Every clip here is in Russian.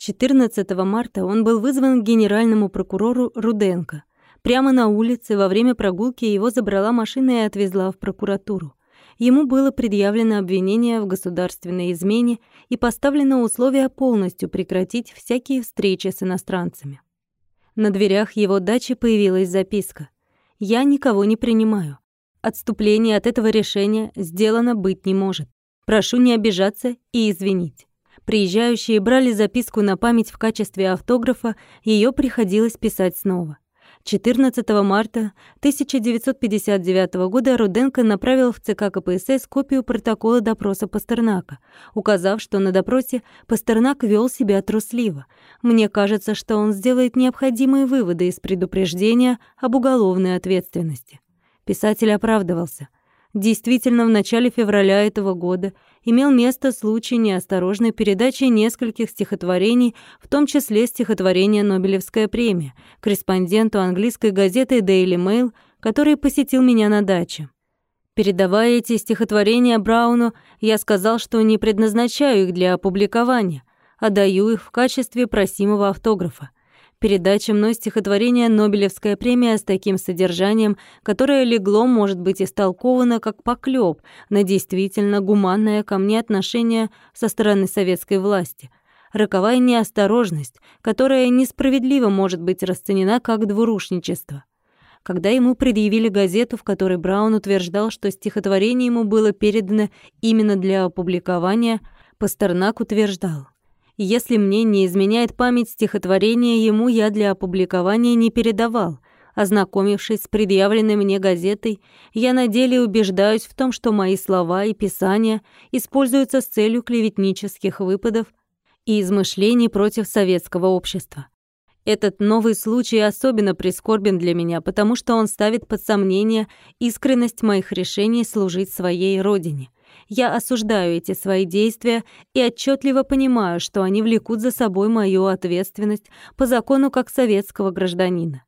14 марта он был вызван к генеральному прокурору Руденко. Прямо на улице во время прогулки его забрала машина и отвезла в прокуратуру. Ему было предъявлено обвинение в государственной измене и поставлено условие полностью прекратить всякие встречи с иностранцами. На дверях его дачи появилась записка. «Я никого не принимаю. Отступление от этого решения сделано быть не может. Прошу не обижаться и извинить». Приезжающие брали записку на память в качестве автографа, ее приходилось писать снова. 14 марта 1959 года Руденко направил в ЦК КПСС копию протокола допроса Пастернака, указав, что на допросе Пастернак вел себя трусливо. Мне кажется, что он сделает необходимые выводы из предупреждения об уголовной ответственности. Писатель оправдывался – Действительно, в начале февраля этого года имел место случай неосторожной передачи нескольких стихотворений, в том числе стихотворение «Нобелевская премия», корреспонденту английской газеты Daily Mail, который посетил меня на даче. Передавая эти стихотворения Брауну, я сказал, что не предназначаю их для опубликования, а даю их в качестве просимого автографа. Передача мной стихотворения «Нобелевская премия» с таким содержанием, которое легло, может быть, истолковано как поклёб на действительно гуманное ко мне отношение со стороны советской власти. Роковая неосторожность, которая несправедливо может быть расценена как двурушничество. Когда ему предъявили газету, в которой Браун утверждал, что стихотворение ему было передано именно для опубликования, Пастернак утверждал — если мне не изменяет память стихотворения, ему я для опубликования не передавал. Ознакомившись с предъявленной мне газетой, я на деле убеждаюсь в том, что мои слова и писания используются с целью клеветнических выпадов и измышлений против советского общества. Этот новый случай особенно прискорбен для меня, потому что он ставит под сомнение искренность моих решений служить своей родине — я осуждаю эти свои действия и отчетливо понимаю, что они влекут за собой мою ответственность по закону как советского гражданина.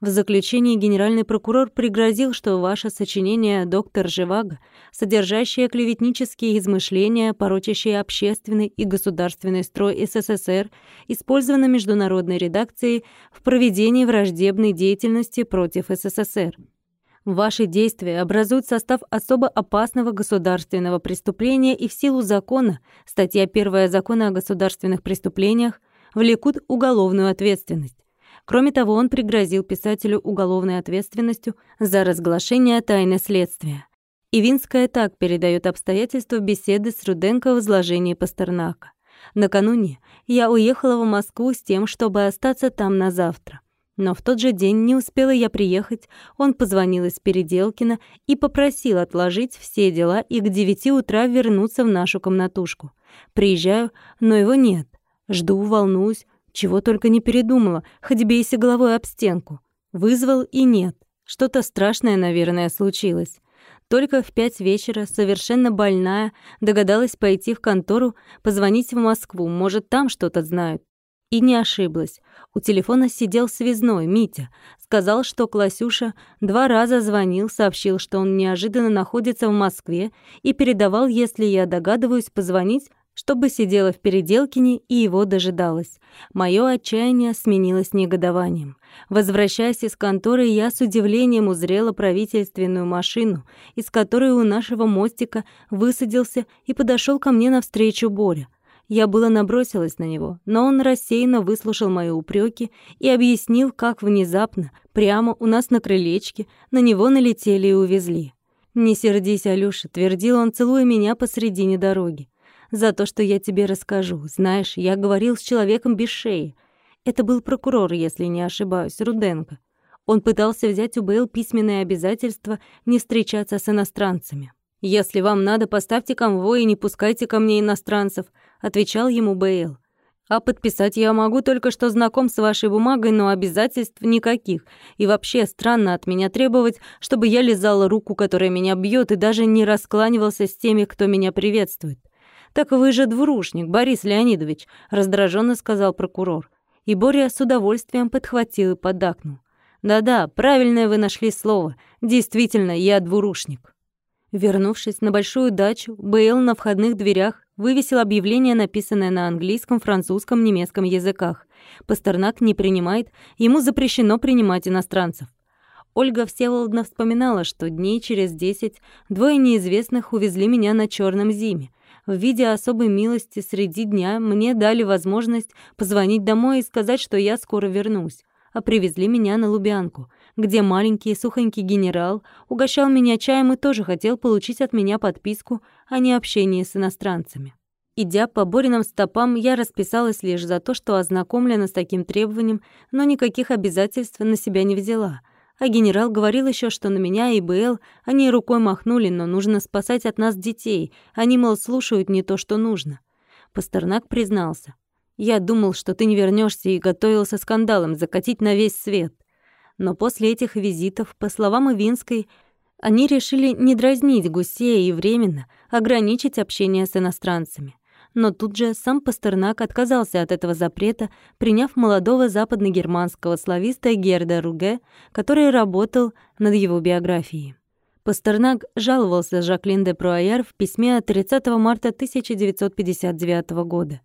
В заключении генеральный прокурор пригрозил, что ваше сочинение «Доктор Живаго», содержащее клеветнические измышления, порочащие общественный и государственный строй СССР, использовано международной редакцией в проведении враждебной деятельности против СССР. Ваши действия образуют состав особо опасного государственного преступления и в силу закона, статья 1 Закона о государственных преступлениях, влекут уголовную ответственность. Кроме того, он пригрозил писателю уголовной ответственностью за разглашение тайны следствия. Ивинская так передает обстоятельства беседы с Руденко в изложении Пастернака. Накануне я уехала в Москву с тем, чтобы остаться там на завтра. Но в тот же день не успела я приехать, он позвонил из Переделкина и попросил отложить все дела и к девяти утра вернуться в нашу комнатушку. Приезжаю, но его нет. Жду, волнуюсь, чего только не передумала, хоть бейся головой об стенку. Вызвал и нет. Что-то страшное, наверное, случилось. Только в пять вечера, совершенно больная, догадалась пойти в контору, позвонить в Москву, может, там что-то знают. И не ошиблась. У телефона сидел связной, Митя. Сказал, что Классюша два раза звонил, сообщил, что он неожиданно находится в Москве и передавал, если я догадываюсь, позвонить, чтобы сидела в Переделкине и его дожидалась. Моё отчаяние сменилось негодованием. Возвращаясь из конторы, я с удивлением узрела правительственную машину, из которой у нашего мостика высадился и подошел ко мне навстречу Боря — я было набросилась на него, но он рассеянно выслушал мои упреки и объяснил, как внезапно, прямо у нас на крылечке, на него налетели и увезли. «Не сердись, Алёша», — твердил он, целуя меня посредине дороги. «За то, что я тебе расскажу. Знаешь, я говорил с человеком без шеи. Это был прокурор, если не ошибаюсь, Руденко. Он пытался взять у Бэйл письменное обязательство не встречаться с иностранцами. «Если вам надо, поставьте конвой и не пускайте ко мне иностранцев», — отвечал ему Бейл. «А подписать я могу только что знаком с вашей бумагой, но обязательств никаких. И вообще странно от меня требовать, чтобы я лизала руку, которая меня бьет, и даже не раскланивался с теми, кто меня приветствует». «Так вы же двурушник, Борис Леонидович», — раздраженно сказал прокурор. И Боря с удовольствием подхватил и поддакнул. «Да-да, правильное вы нашли слово. Действительно, я двурушник». Вернувшись на большую дачу, Бейл на входных дверях вывесил объявление, написанное на английском, французском, немецком языках. Пастернак не принимает, ему запрещено принимать иностранцев. Ольга Всеволодна вспоминала, что дней через десять двое неизвестных увезли меня на черном зиме. В виде особой милости среди дня мне дали возможность позвонить домой и сказать, что я скоро вернусь. А привезли меня на Лубянку, где маленький сухонький генерал угощал меня чаем и тоже хотел получить от меня подписку о необщении с иностранцами. Идя по Бориным стопам, я расписалась лишь за то, что ознакомлена с таким требованием, но никаких обязательств на себя не взяла — а генерал говорил еще, что на меня и БЛ они рукой махнули, но нужно спасать от нас детей. Они, мол, слушают не то, что нужно. Пастернак признался. «Я думал, что ты не вернешься и готовился скандалом закатить на весь свет». Но после этих визитов, по словам Ивинской, они решили не дразнить Гусея и временно ограничить общение с иностранцами но тут же сам Пастернак отказался от этого запрета, приняв молодого западногерманского слависта Герда Руге, который работал над его биографией. Пастернак жаловался Жаклин де Пруайер в письме от 30 марта 1959 года.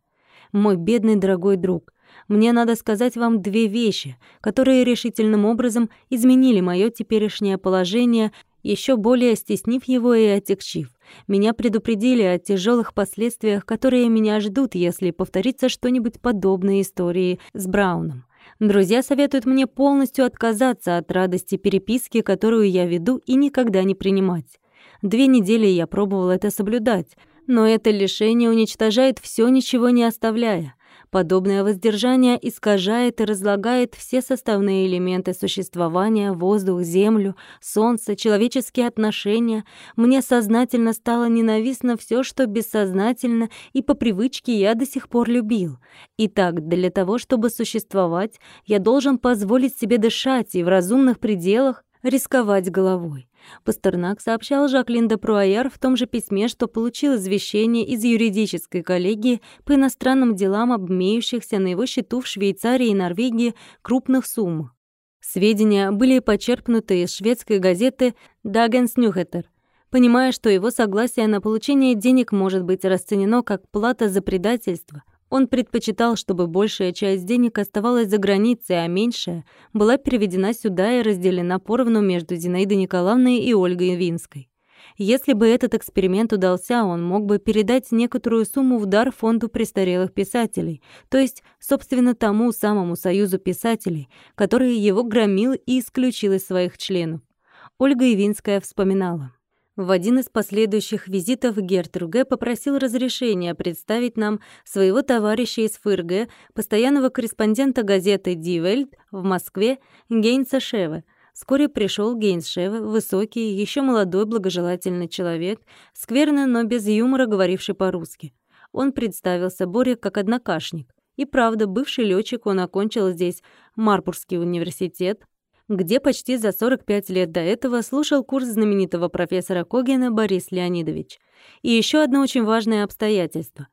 «Мой бедный дорогой друг, мне надо сказать вам две вещи, которые решительным образом изменили мое теперешнее положение, еще более стеснив его и отягчив. Меня предупредили о тяжелых последствиях, которые меня ждут, если повторится что-нибудь подобное истории с Брауном. Друзья советуют мне полностью отказаться от радости переписки, которую я веду, и никогда не принимать. Две недели я пробовал это соблюдать, но это лишение уничтожает все, ничего не оставляя. Подобное воздержание искажает и разлагает все составные элементы существования, воздух, землю, солнце, человеческие отношения. Мне сознательно стало ненавистно все, что бессознательно и по привычке я до сих пор любил. Итак, для того, чтобы существовать, я должен позволить себе дышать и в разумных пределах рисковать головой. Пастернак сообщал Жаклин де Пруайер в том же письме, что получил извещение из юридической коллегии по иностранным делам об имеющихся на его счету в Швейцарии и Норвегии крупных суммах. Сведения были почерпнуты из шведской газеты «Дагенс Нюхетер», понимая, что его согласие на получение денег может быть расценено как плата за предательство – он предпочитал, чтобы большая часть денег оставалась за границей, а меньшая была переведена сюда и разделена поровну между Зинаидой Николаевной и Ольгой Винской. Если бы этот эксперимент удался, он мог бы передать некоторую сумму в дар фонду престарелых писателей, то есть, собственно, тому самому союзу писателей, который его громил и исключил из своих членов. Ольга Ивинская вспоминала. В один из последующих визитов Гертруге попросил разрешения представить нам своего товарища из ФРГ, постоянного корреспондента газеты «Ди Вельт» в Москве Гейнса Шеве. Вскоре пришел Гейнс Шеве, высокий, еще молодой, благожелательный человек, скверно, но без юмора, говоривший по-русски. Он представился Боре как однокашник. И правда, бывший летчик, он окончил здесь Марбургский университет, где почти за 45 лет до этого слушал курс знаменитого профессора Когена Борис Леонидович. И еще одно очень важное обстоятельство.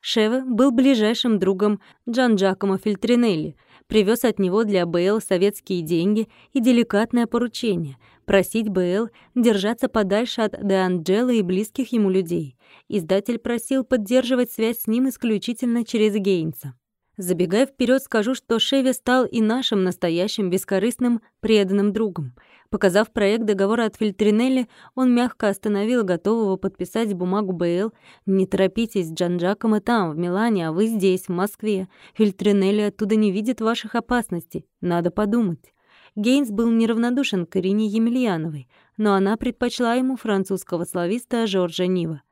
Шеве был ближайшим другом Джан Джакомо Фильтринелли, привез от него для БЛ советские деньги и деликатное поручение — просить БЛ держаться подальше от Де Анджело и близких ему людей. Издатель просил поддерживать связь с ним исключительно через Гейнса. Забегая вперед, скажу, что Шеви стал и нашим настоящим бескорыстным преданным другом. Показав проект договора от Фильтринелли, он мягко остановил готового подписать бумагу БЛ. «Не торопитесь, Джан Джакомо там, в Милане, а вы здесь, в Москве. Фильтринелли оттуда не видит ваших опасностей. Надо подумать». Гейнс был неравнодушен к Ирине Емельяновой, но она предпочла ему французского слависта Жоржа Нива.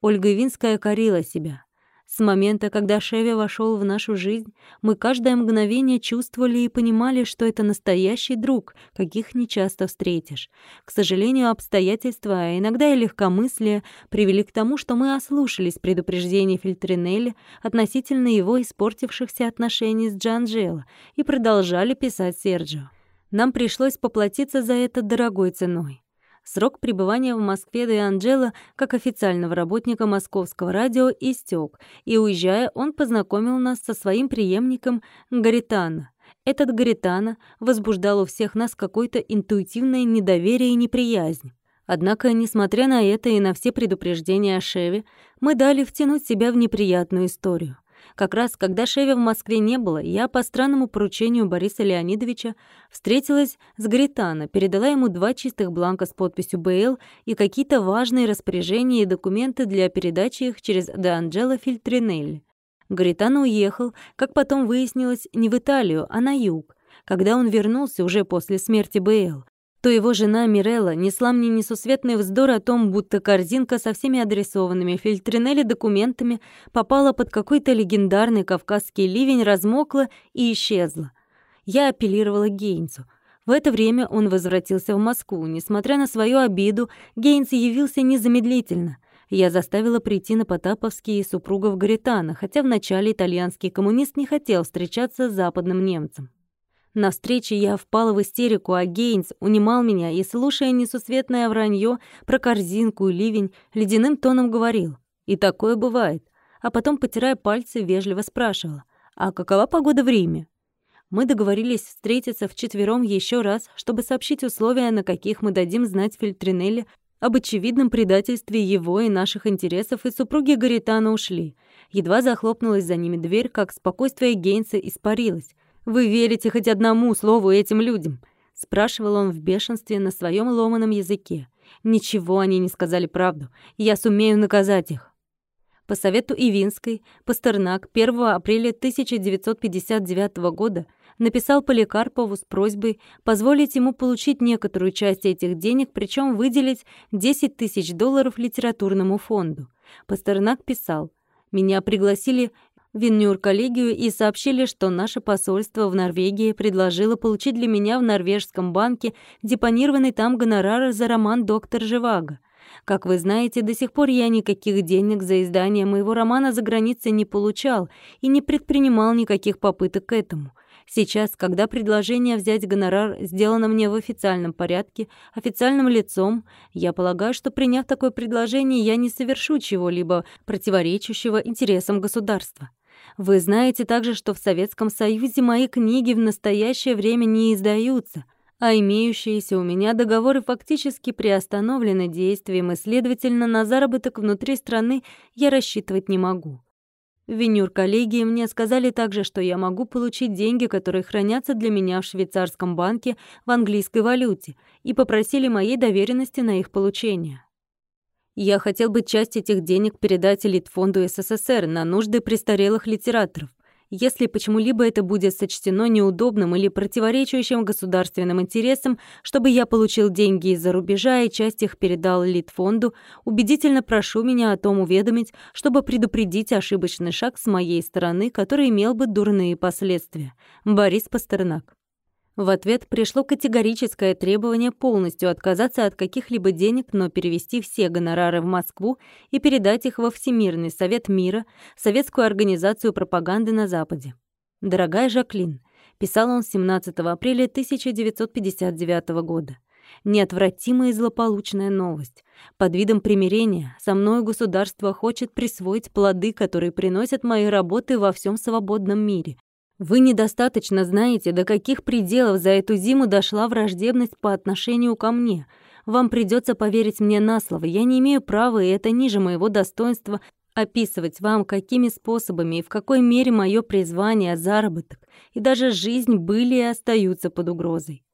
Ольга Винская корила себя. С момента, когда Шеви вошел в нашу жизнь, мы каждое мгновение чувствовали и понимали, что это настоящий друг, каких нечасто встретишь. К сожалению, обстоятельства, а иногда и легкомыслие привели к тому, что мы ослушались предупреждений Фильтринелли относительно его испортившихся отношений с Джанжело и продолжали писать Серджио. Нам пришлось поплатиться за это дорогой ценой. Срок пребывания в Москве Де Анджело как официального работника московского радио истек, и, уезжая, он познакомил нас со своим преемником Гаритано. Этот Гаритано возбуждал у всех нас какое-то интуитивное недоверие и неприязнь. Однако, несмотря на это и на все предупреждения о Шеве, мы дали втянуть себя в неприятную историю. Как раз, когда Шеви в Москве не было, я по странному поручению Бориса Леонидовича встретилась с Гритано, передала ему два чистых бланка с подписью «БЛ» и какие-то важные распоряжения и документы для передачи их через Де Анджело Фильтринелли. Гритано уехал, как потом выяснилось, не в Италию, а на юг. Когда он вернулся уже после смерти БЛ, то его жена Мирелла несла мне несусветный вздор о том, будто корзинка со всеми адресованными Фильтринелли документами попала под какой-то легендарный кавказский ливень, размокла и исчезла. Я апеллировала Гейнсу. В это время он возвратился в Москву. Несмотря на свою обиду, Гейнс явился незамедлительно. Я заставила прийти на Потаповские супругов Гаритана, хотя вначале итальянский коммунист не хотел встречаться с западным немцем. На встрече я впала в истерику, а Гейнс унимал меня и, слушая несусветное вранье про корзинку и ливень, ледяным тоном говорил. И такое бывает. А потом, потирая пальцы, вежливо спрашивала. «А какова погода в Риме?» Мы договорились встретиться вчетвером еще раз, чтобы сообщить условия, на каких мы дадим знать Фильтринелли об очевидном предательстве его и наших интересов, и супруги Гаритана ушли. Едва захлопнулась за ними дверь, как спокойствие Гейнса испарилось. Вы верите хоть одному слову этим людям?» — спрашивал он в бешенстве на своем ломаном языке. «Ничего они не сказали правду. Я сумею наказать их». По совету Ивинской Пастернак 1 апреля 1959 года написал Поликарпову с просьбой позволить ему получить некоторую часть этих денег, причем выделить 10 тысяч долларов литературному фонду. Пастернак писал «Меня пригласили Виннюр-коллегию и сообщили, что наше посольство в Норвегии предложило получить для меня в норвежском банке депонированный там гонорар за роман «Доктор Живаго». Как вы знаете, до сих пор я никаких денег за издание моего романа за границей не получал и не предпринимал никаких попыток к этому. Сейчас, когда предложение взять гонорар сделано мне в официальном порядке, официальным лицом, я полагаю, что приняв такое предложение, я не совершу чего-либо противоречащего интересам государства. Вы знаете также, что в Советском Союзе мои книги в настоящее время не издаются, а имеющиеся у меня договоры фактически приостановлены действием, и, следовательно, на заработок внутри страны я рассчитывать не могу. В Венюр-коллегии мне сказали также, что я могу получить деньги, которые хранятся для меня в швейцарском банке в английской валюте, и попросили моей доверенности на их получение. Я хотел бы часть этих денег передать Литфонду СССР на нужды престарелых литераторов. Если почему-либо это будет сочтено неудобным или противоречащим государственным интересам, чтобы я получил деньги из-за рубежа и часть их передал Литфонду, убедительно прошу меня о том уведомить, чтобы предупредить ошибочный шаг с моей стороны, который имел бы дурные последствия. Борис Пастернак. В ответ пришло категорическое требование полностью отказаться от каких-либо денег, но перевести все гонорары в Москву и передать их во Всемирный Совет мира, советскую организацию пропаганды на Западе. «Дорогая Жаклин», — писал он 17 апреля 1959 года, неотвратимая и злополучная новость. Под видом примирения со мною государство хочет присвоить плоды, которые приносят мои работы во всем свободном мире, вы недостаточно знаете, до каких пределов за эту зиму дошла враждебность по отношению ко мне. Вам придется поверить мне на слово. Я не имею права, и это ниже моего достоинства, описывать вам, какими способами и в какой мере мое призвание, заработок и даже жизнь были и остаются под угрозой.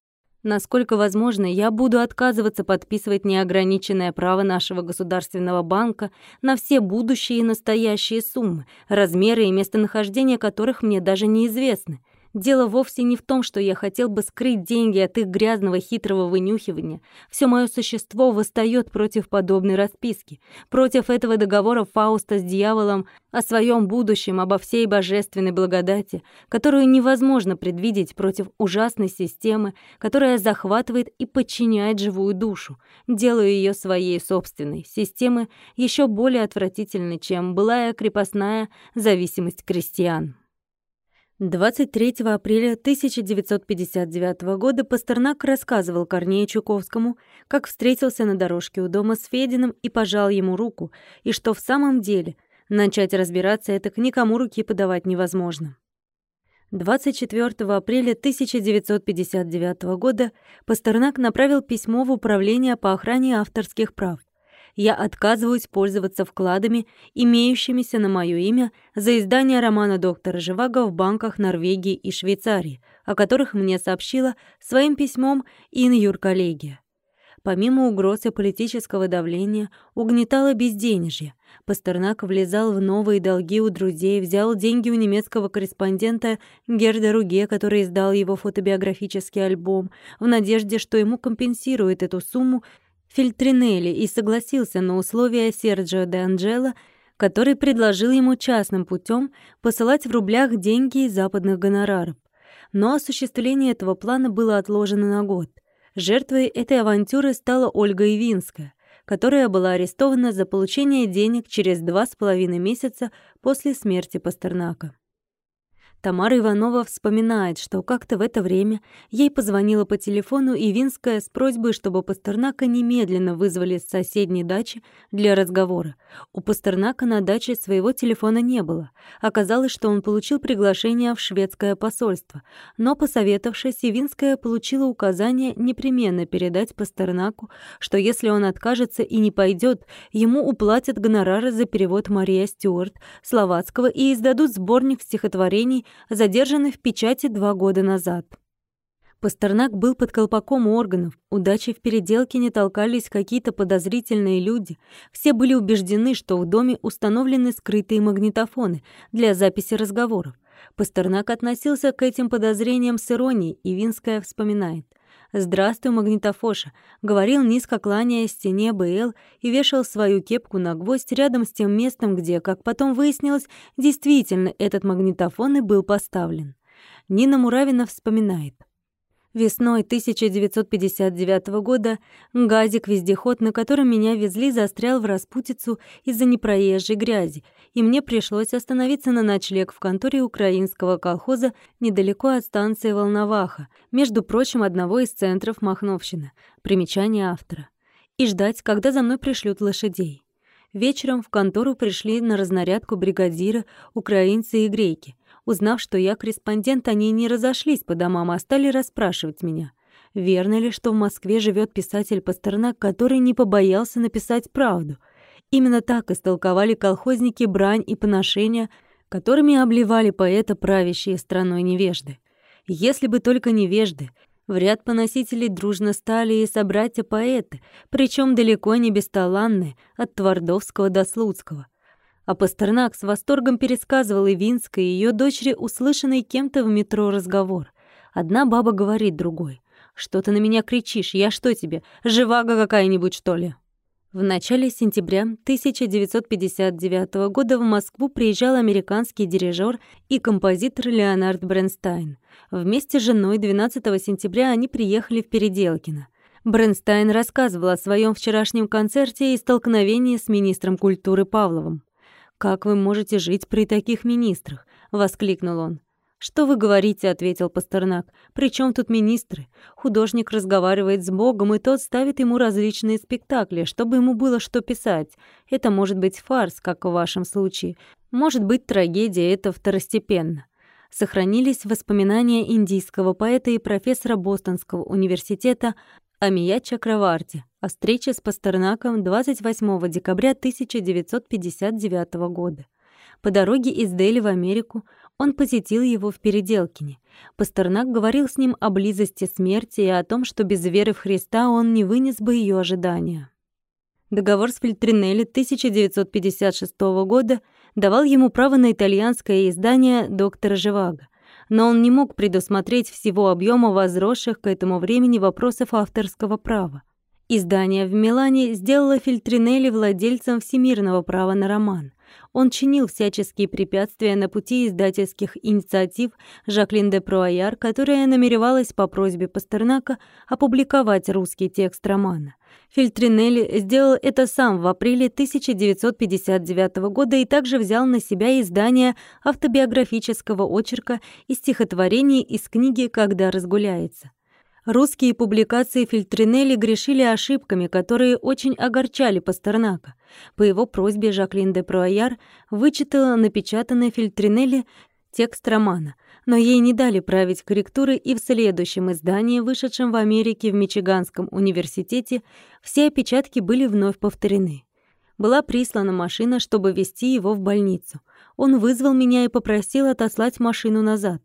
Насколько возможно, я буду отказываться подписывать неограниченное право нашего государственного банка на все будущие и настоящие суммы, размеры и местонахождение которых мне даже неизвестны, Дело вовсе не в том, что я хотел бы скрыть деньги от их грязного хитрого вынюхивания. Все мое существо восстает против подобной расписки, против этого договора Фауста с дьяволом о своем будущем, обо всей божественной благодати, которую невозможно предвидеть против ужасной системы, которая захватывает и подчиняет живую душу, делая ее своей собственной, системы еще более отвратительной, чем былая крепостная зависимость крестьян. 23 апреля 1959 года Пастернак рассказывал Корнею Чуковскому, как встретился на дорожке у дома с Фединым и пожал ему руку, и что в самом деле начать разбираться это к никому руки подавать невозможно. 24 апреля 1959 года Пастернак направил письмо в Управление по охране авторских прав. Я отказываюсь пользоваться вкладами, имеющимися на моё имя, за издание романа доктора Живаго в банках Норвегии и Швейцарии, о которых мне сообщила своим письмом Ин Юрколлегия. Помимо угрозы политического давления, угнетало безденежье. Пастернак влезал в новые долги у друзей, взял деньги у немецкого корреспондента Герда Руге, который издал его фотобиографический альбом, в надежде, что ему компенсирует эту сумму Фильтринелли, и согласился на условия Серджио де Анджело, который предложил ему частным путем посылать в рублях деньги из западных гонораров. Но осуществление этого плана было отложено на год. Жертвой этой авантюры стала Ольга Ивинская, которая была арестована за получение денег через два с половиной месяца после смерти Пастернака. Тамара Иванова вспоминает, что как-то в это время ей позвонила по телефону Ивинская с просьбой, чтобы Пастернака немедленно вызвали с соседней дачи для разговора. У Пастернака на даче своего телефона не было. Оказалось, что он получил приглашение в шведское посольство. Но, посоветовавшись, Ивинская получила указание непременно передать Пастернаку, что если он откажется и не пойдет, ему уплатят гонорары за перевод Мария Стюарт, словацкого, и издадут сборник стихотворений задержанный в печати два года назад. Пастернак был под колпаком органов, удачи в переделке не толкались какие-то подозрительные люди. Все были убеждены, что в доме установлены скрытые магнитофоны для записи разговоров. Пастернак относился к этим подозрениям с иронией, и Винская вспоминает. «Здравствуй, магнитофоша», — говорил низко кланяясь стене БЛ и вешал свою кепку на гвоздь рядом с тем местом, где, как потом выяснилось, действительно этот магнитофон и был поставлен. Нина Муравина вспоминает. Весной 1959 года газик-вездеход, на котором меня везли, застрял в распутицу из-за непроезжей грязи, и мне пришлось остановиться на ночлег в конторе украинского колхоза недалеко от станции Волноваха, между прочим, одного из центров Махновщины, примечание автора, и ждать, когда за мной пришлют лошадей. Вечером в контору пришли на разнарядку бригадира, украинцы и греки. Узнав, что я корреспондент, они не разошлись по домам, а стали расспрашивать меня. Верно ли, что в Москве живет писатель Пастернак, который не побоялся написать правду? Именно так истолковали колхозники брань и поношения, которыми обливали поэта правящие страной невежды. Если бы только невежды, в ряд поносителей дружно стали и собратья-поэты, причем далеко не бесталанные, от Твардовского до Слуцкого. А Пастернак с восторгом пересказывал Ивинской и ее дочери услышанный кем-то в метро разговор. Одна баба говорит другой. «Что ты на меня кричишь? Я что тебе, живаго какая-нибудь, что ли?» В начале сентября 1959 года в Москву приезжал американский дирижер и композитор Леонард Бренстайн. Вместе с женой 12 сентября они приехали в Переделкино. Бренстайн рассказывал о своем вчерашнем концерте и столкновении с министром культуры Павловым. «Как вы можете жить при таких министрах?» — воскликнул он. «Что вы говорите?» — ответил Пастернак. «При чем тут министры? Художник разговаривает с Богом, и тот ставит ему различные спектакли, чтобы ему было что писать. Это может быть фарс, как в вашем случае. Может быть трагедия, это второстепенно». Сохранились воспоминания индийского поэта и профессора Бостонского университета Амия Чакраварти о встрече с Пастернаком 28 декабря 1959 года. По дороге из Дели в Америку он посетил его в Переделкине. Пастернак говорил с ним о близости смерти и о том, что без веры в Христа он не вынес бы ее ожидания. Договор с Фильтринелли 1956 года давал ему право на итальянское издание «Доктора Живаго», но он не мог предусмотреть всего объема возросших к этому времени вопросов авторского права. Издание в Милане сделало Фильтринелли владельцем всемирного права на роман. Он чинил всяческие препятствия на пути издательских инициатив Жаклин де Пруаяр, которая намеревалась по просьбе Пастернака опубликовать русский текст романа. Фильтринелли сделал это сам в апреле 1959 года и также взял на себя издание автобиографического очерка и стихотворений из книги «Когда разгуляется». Русские публикации Фильтринелли грешили ошибками, которые очень огорчали Пастернака. По его просьбе Жаклин де Пруаяр вычитала напечатанный Фильтринелли текст романа. но ей не дали править корректуры, и в следующем издании, вышедшем в Америке в Мичиганском университете, все опечатки были вновь повторены. Была прислана машина, чтобы везти его в больницу. Он вызвал меня и попросил отослать машину назад.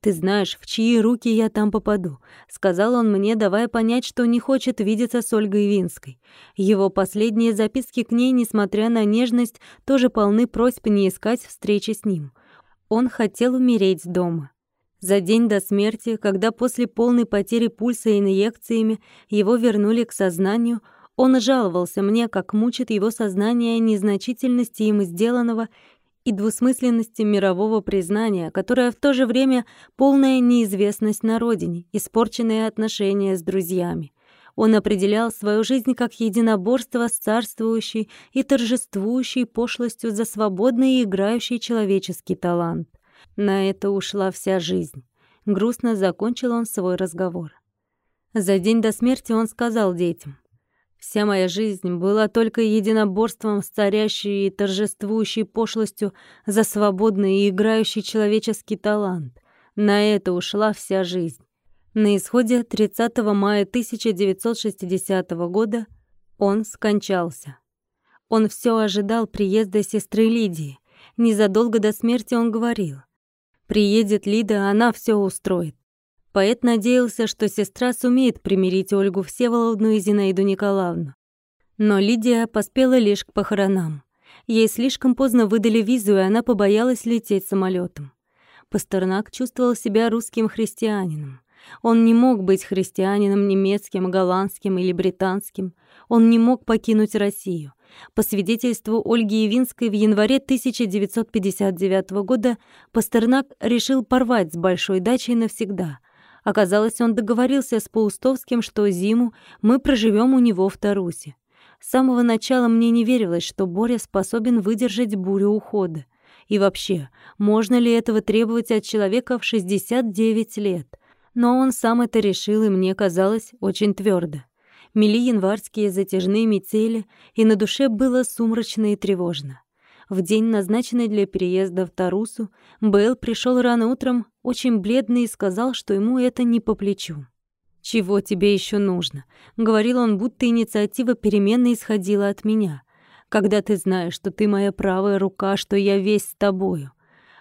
«Ты знаешь, в чьи руки я там попаду», — сказал он мне, давая понять, что не хочет видеться с Ольгой Винской. Его последние записки к ней, несмотря на нежность, тоже полны просьб не искать встречи с ним. Он хотел умереть дома. За день до смерти, когда после полной потери пульса инъекциями его вернули к сознанию, он жаловался мне, как мучит его сознание незначительности им сделанного и двусмысленности мирового признания, которое в то же время полная неизвестность на родине, испорченные отношения с друзьями. Он определял свою жизнь как единоборство с царствующей и торжествующей пошлостью за свободный и играющий человеческий талант. На это ушла вся жизнь. Грустно закончил он свой разговор. За день до смерти он сказал детям, Вся моя жизнь была только единоборством с царящей и торжествующей пошлостью за свободный и играющий человеческий талант. На это ушла вся жизнь. На исходе 30 мая 1960 года он скончался. Он все ожидал приезда сестры Лидии. Незадолго до смерти он говорил. «Приедет Лида, она все устроит. Поэт надеялся, что сестра сумеет примирить Ольгу Всеволодну и Зинаиду Николаевну. Но Лидия поспела лишь к похоронам. Ей слишком поздно выдали визу, и она побоялась лететь самолетом. Пастернак чувствовал себя русским христианином. Он не мог быть христианином немецким, голландским или британским. Он не мог покинуть Россию. По свидетельству Ольги Явинской в январе 1959 года Пастернак решил порвать с большой дачей навсегда, Оказалось, он договорился с Паустовским, что зиму мы проживем у него в Тарусе. С самого начала мне не верилось, что Боря способен выдержать бурю ухода. И вообще, можно ли этого требовать от человека в 69 лет? Но он сам это решил, и мне казалось очень твердо. Мели январские затяжные метели, и на душе было сумрачно и тревожно. В день, назначенный для переезда в Тарусу, Бэл пришел рано утром, очень бледный, и сказал, что ему это не по плечу. «Чего тебе еще нужно?» — говорил он, будто инициатива перемены исходила от меня. «Когда ты знаешь, что ты моя правая рука, что я весь с тобою.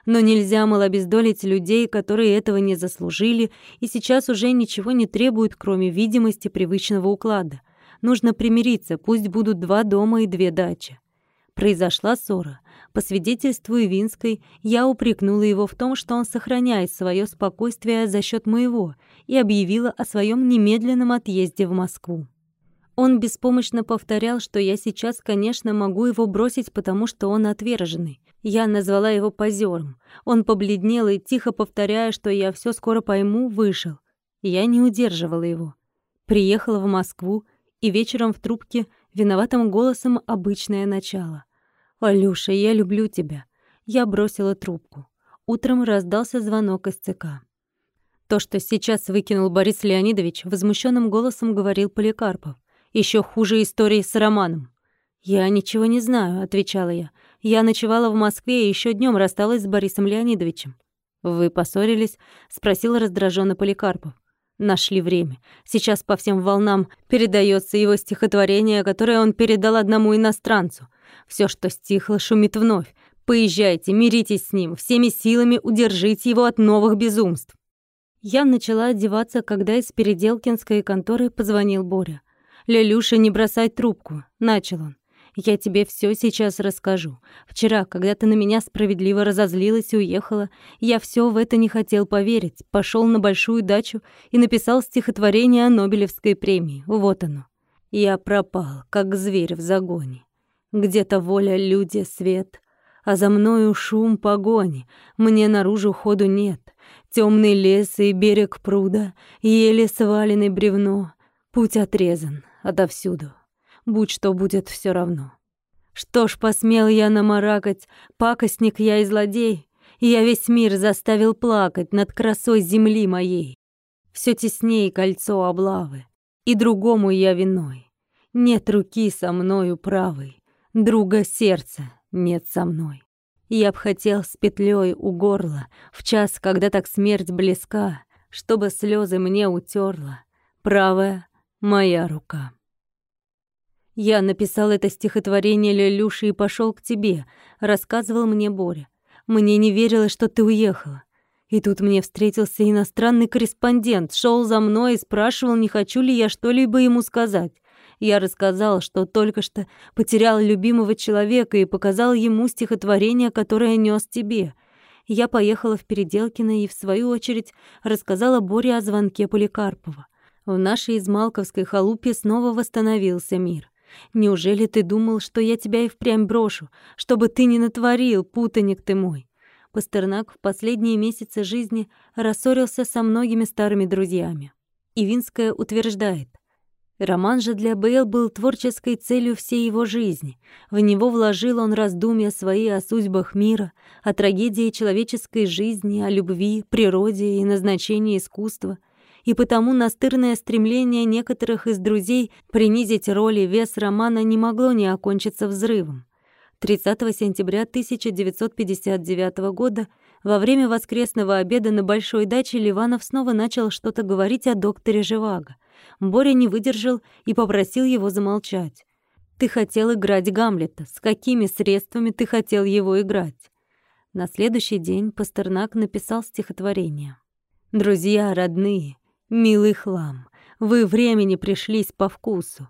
Но нельзя, мол, обездолить людей, которые этого не заслужили и сейчас уже ничего не требуют, кроме видимости привычного уклада. Нужно примириться, пусть будут два дома и две дачи. Произошла ссора. По свидетельству Ивинской, я упрекнула его в том, что он сохраняет свое спокойствие за счет моего, и объявила о своем немедленном отъезде в Москву. Он беспомощно повторял, что я сейчас, конечно, могу его бросить, потому что он отверженный. Я назвала его позером. Он побледнел и, тихо повторяя, что я все скоро пойму, вышел. Я не удерживала его. Приехала в Москву, и вечером в трубке виноватым голосом обычное начало. «Алюша, я люблю тебя». Я бросила трубку. Утром раздался звонок из ЦК. То, что сейчас выкинул Борис Леонидович, возмущенным голосом говорил Поликарпов. Еще хуже истории с Романом. «Я ничего не знаю», — отвечала я. «Я ночевала в Москве и еще днем рассталась с Борисом Леонидовичем». «Вы поссорились?» — спросил раздраженно Поликарпов. Нашли время. Сейчас по всем волнам передается его стихотворение, которое он передал одному иностранцу. Все, что стихло, шумит вновь. Поезжайте, миритесь с ним, всеми силами удержите его от новых безумств. Я начала одеваться, когда из Переделкинской конторы позвонил Боря. «Лялюша, не бросай трубку», — начал он. «Я тебе все сейчас расскажу. Вчера, когда ты на меня справедливо разозлилась и уехала, я все в это не хотел поверить, пошел на большую дачу и написал стихотворение о Нобелевской премии. Вот оно. Я пропал, как зверь в загоне. Где-то воля, люди, свет, а за мною шум погони. Мне наружу ходу нет. Темный лес и берег пруда, еле сваленный бревно. Путь отрезан отовсюду. Будь что будет, все равно. Что ж посмел я намаракать, пакостник я и злодей, и я весь мир заставил плакать над красой земли моей. Все теснее кольцо облавы, и другому я виной. Нет руки со мною правой, Друга сердца нет со мной. Я б хотел с петлей у горла, в час, когда так смерть близка, чтобы слезы мне утерла правая моя рука. Я написал это стихотворение Лелюши и пошел к тебе, рассказывал мне Боря. Мне не верилось, что ты уехала. И тут мне встретился иностранный корреспондент, шел за мной и спрашивал, не хочу ли я что-либо ему сказать. Я рассказал, что только что потерял любимого человека и показал ему стихотворение, которое нес тебе. Я поехала в Переделкино и, в свою очередь, рассказала Боре о звонке Поликарпова. В нашей измалковской халупе снова восстановился мир. Неужели ты думал, что я тебя и впрямь брошу, чтобы ты не натворил, путаник ты мой? Пастернак в последние месяцы жизни рассорился со многими старыми друзьями. Ивинская утверждает, Роман же для Бейл был творческой целью всей его жизни. В него вложил он раздумья свои о судьбах мира, о трагедии человеческой жизни, о любви, природе и назначении искусства. И потому настырное стремление некоторых из друзей принизить роль и вес романа не могло не окончиться взрывом. 30 сентября 1959 года во время воскресного обеда на большой даче Ливанов снова начал что-то говорить о докторе Живаго — Боря не выдержал и попросил его замолчать. «Ты хотел играть Гамлета. С какими средствами ты хотел его играть?» На следующий день Пастернак написал стихотворение. «Друзья родные, милый хлам, вы времени пришлись по вкусу.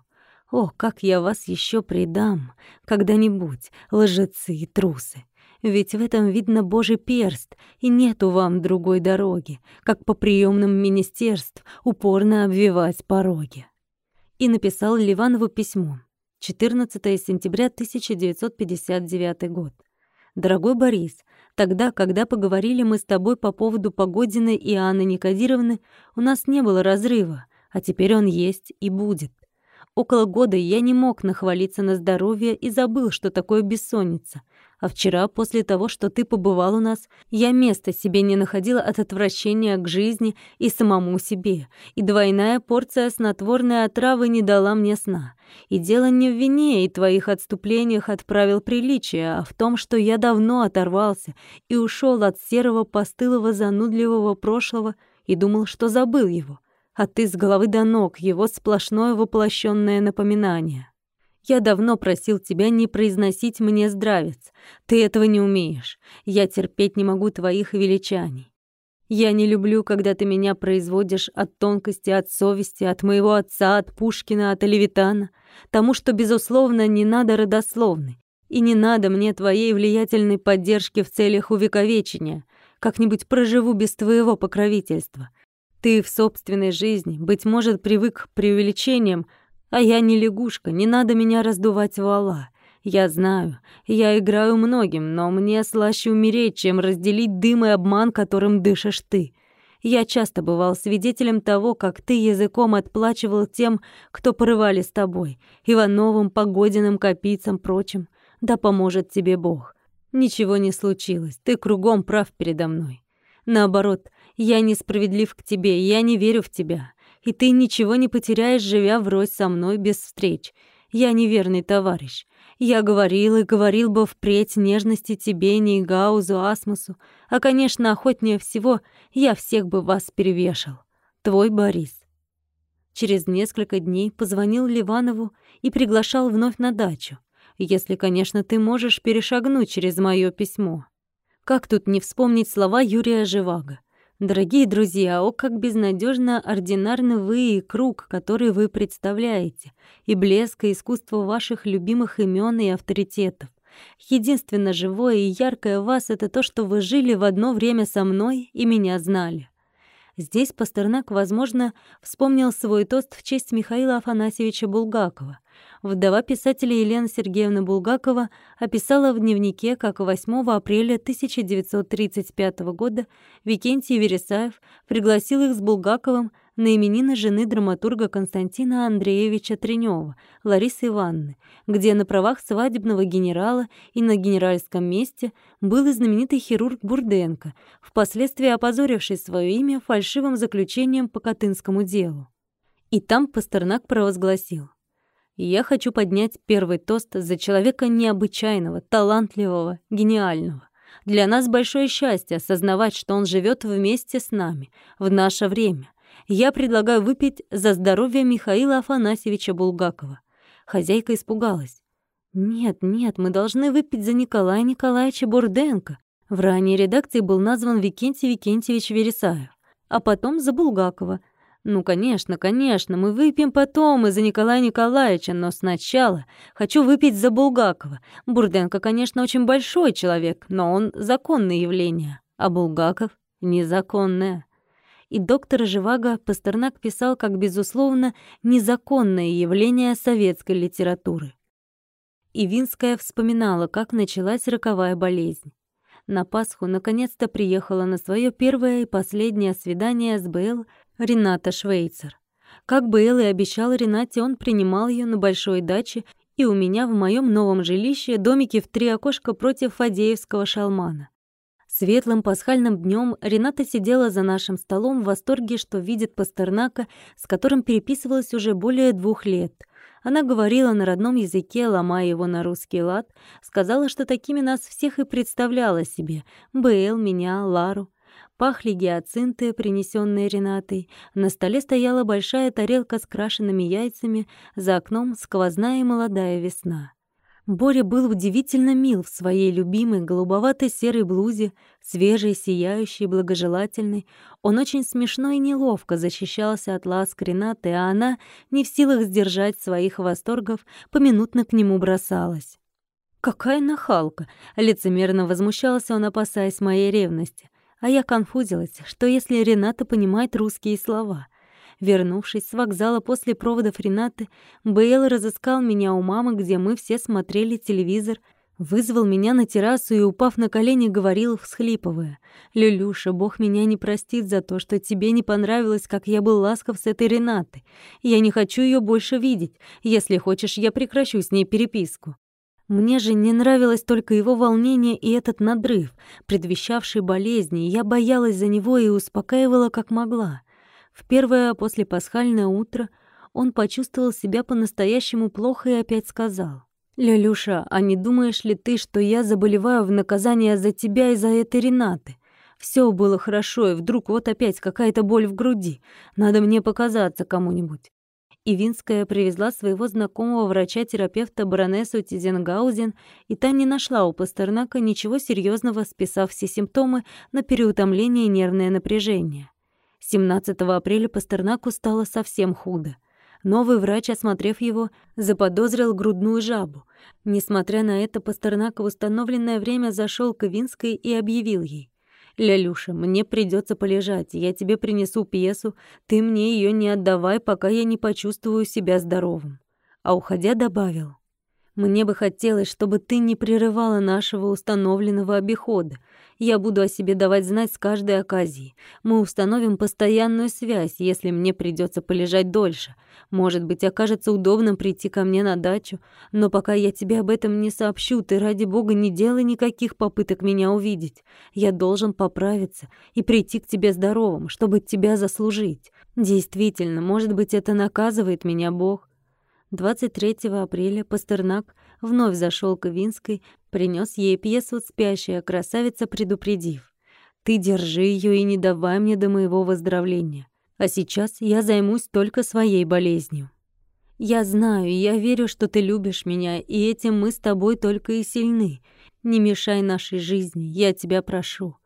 О, как я вас еще предам, когда-нибудь, лжецы и трусы! Ведь в этом видно Божий перст, и нету вам другой дороги, как по приемным министерств упорно обвивать пороги. И написал Ливанову письмо. 14 сентября 1959 год. Дорогой Борис, тогда, когда поговорили мы с тобой по поводу Погодины и Анны Никодировны, у нас не было разрыва, а теперь он есть и будет. Около года я не мог нахвалиться на здоровье и забыл, что такое бессонница. А вчера, после того, что ты побывал у нас, я места себе не находила от отвращения к жизни и самому себе. И двойная порция снотворной отравы не дала мне сна. И дело не в вине и твоих отступлениях от правил приличия, а в том, что я давно оторвался и ушел от серого, постылого, занудливого прошлого и думал, что забыл его а ты с головы до ног его сплошное воплощенное напоминание. Я давно просил тебя не произносить мне здравец. Ты этого не умеешь. Я терпеть не могу твоих величаний. Я не люблю, когда ты меня производишь от тонкости, от совести, от моего отца, от Пушкина, от Левитана, тому, что, безусловно, не надо родословной. И не надо мне твоей влиятельной поддержки в целях увековечения. Как-нибудь проживу без твоего покровительства. Ты в собственной жизни, быть может, привык к преувеличениям, а я не лягушка, не надо меня раздувать вала. Я знаю, я играю многим, но мне слаще умереть, чем разделить дым и обман, которым дышишь ты. Я часто бывал свидетелем того, как ты языком отплачивал тем, кто порывали с тобой, Ивановым, Погодиным, Капицам, прочим. Да поможет тебе Бог. Ничего не случилось, ты кругом прав передо мной. Наоборот, я несправедлив к тебе, я не верю в тебя. И ты ничего не потеряешь, живя врозь со мной без встреч. Я неверный товарищ. Я говорил и говорил бы впредь нежности тебе, Нейгаузу, Асмусу, а, конечно, охотнее всего я всех бы вас перевешал. Твой Борис. Через несколько дней позвонил Ливанову и приглашал вновь на дачу, если, конечно, ты можешь перешагнуть через моё письмо. Как тут не вспомнить слова Юрия Живаго? Дорогие друзья, о, как безнадежно ординарны вы и круг, который вы представляете, и блеск и искусство ваших любимых имен и авторитетов. Единственно живое и яркое в вас — это то, что вы жили в одно время со мной и меня знали. Здесь Пастернак, возможно, вспомнил свой тост в честь Михаила Афанасьевича Булгакова. Вдова писателя Елена Сергеевна Булгакова описала в дневнике, как 8 апреля 1935 года Викентий Вересаев пригласил их с Булгаковым на именины жены драматурга Константина Андреевича Тренёва, Ларисы Ивановны, где на правах свадебного генерала и на генеральском месте был и знаменитый хирург Бурденко, впоследствии опозоривший свое имя фальшивым заключением по Катынскому делу. И там Пастернак провозгласил «Я хочу поднять первый тост за человека необычайного, талантливого, гениального, Для нас большое счастье осознавать, что он живет вместе с нами в наше время. Я предлагаю выпить за здоровье Михаила Афанасьевича Булгакова. Хозяйка испугалась. Нет, нет, мы должны выпить за Николая Николаевича Бурденко. В ранней редакции был назван Викентий Викентьевич Вересаев, а потом за Булгакова. Ну, конечно, конечно, мы выпьем потом и за Николая Николаевича, но сначала хочу выпить за Булгакова. Бурденко, конечно, очень большой человек, но он законное явление, а Булгаков — незаконное. И доктор Живаго Пастернак писал как, безусловно, незаконное явление советской литературы. И Винская вспоминала, как началась роковая болезнь. На Пасху наконец-то приехала на свое первое и последнее свидание с Бейл Рената Швейцер. Как Бейл и обещал Ренате, он принимал ее на большой даче и у меня в моем новом жилище домике в три окошка против Фадеевского шалмана. Светлым пасхальным днем Рената сидела за нашим столом в восторге, что видит Пастернака, с которым переписывалась уже более двух лет — она говорила на родном языке, ломая его на русский лад, сказала, что такими нас всех и представляла себе. Бэл, меня, Лару. Пахли гиацинты, принесенные Ренатой. На столе стояла большая тарелка с крашенными яйцами, за окном сквозная молодая весна. Боря был удивительно мил в своей любимой голубоватой серой блузе, свежий, сияющий, благожелательный. Он очень смешно и неловко защищался от ласк Ренаты, а она, не в силах сдержать своих восторгов, поминутно к нему бросалась. «Какая нахалка!» — лицемерно возмущался он, опасаясь моей ревности. А я конфузилась, что если Рената понимает русские слова — Вернувшись с вокзала после проводов Ренаты, Бейл разыскал меня у мамы, где мы все смотрели телевизор, вызвал меня на террасу и, упав на колени, говорил, всхлипывая. «Люлюша, Бог меня не простит за то, что тебе не понравилось, как я был ласков с этой Ренатой. Я не хочу ее больше видеть. Если хочешь, я прекращу с ней переписку». Мне же не нравилось только его волнение и этот надрыв, предвещавший болезни, я боялась за него и успокаивала как могла. В первое послепасхальное утро он почувствовал себя по-настоящему плохо и опять сказал. «Лялюша, а не думаешь ли ты, что я заболеваю в наказание за тебя и за этой Ренаты? Все было хорошо, и вдруг вот опять какая-то боль в груди. Надо мне показаться кому-нибудь». И Винская привезла своего знакомого врача-терапевта баронессу Тизенгаузен, и та не нашла у Пастернака ничего серьезного, списав все симптомы на переутомление и нервное напряжение. 17 апреля Пастернаку стало совсем худо. Новый врач, осмотрев его, заподозрил грудную жабу. Несмотря на это, Пастернак в установленное время зашел к Винской и объявил ей. «Лялюша, мне придется полежать, я тебе принесу пьесу, ты мне ее не отдавай, пока я не почувствую себя здоровым». А уходя добавил. «Мне бы хотелось, чтобы ты не прерывала нашего установленного обихода. Я буду о себе давать знать с каждой оказией. Мы установим постоянную связь, если мне придется полежать дольше. Может быть, окажется удобным прийти ко мне на дачу, но пока я тебе об этом не сообщу, ты ради бога не делай никаких попыток меня увидеть. Я должен поправиться и прийти к тебе здоровым, чтобы тебя заслужить. Действительно, может быть, это наказывает меня Бог. 23 апреля Пастернак вновь зашел к Винской, принес ей пьесу «Спящая красавица», предупредив. «Ты держи ее и не давай мне до моего выздоровления. А сейчас я займусь только своей болезнью. Я знаю, я верю, что ты любишь меня, и этим мы с тобой только и сильны. Не мешай нашей жизни, я тебя прошу».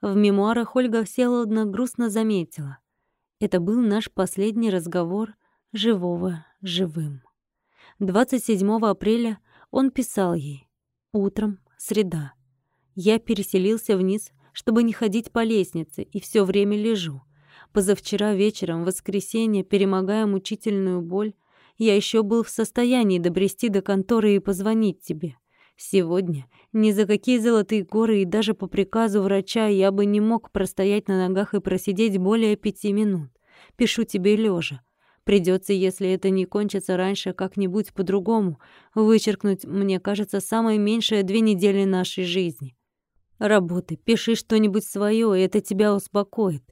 В мемуарах Ольга Всеволодна грустно заметила. Это был наш последний разговор живого живым. 27 апреля он писал ей. Утром, среда. Я переселился вниз, чтобы не ходить по лестнице, и все время лежу. Позавчера вечером, в воскресенье, перемогая мучительную боль, я еще был в состоянии добрести до конторы и позвонить тебе. Сегодня ни за какие золотые горы и даже по приказу врача я бы не мог простоять на ногах и просидеть более пяти минут. Пишу тебе лежа. Придется, если это не кончится раньше как-нибудь по-другому, вычеркнуть, мне кажется, самое меньшее две недели нашей жизни. Работай, пиши что-нибудь свое, это тебя успокоит.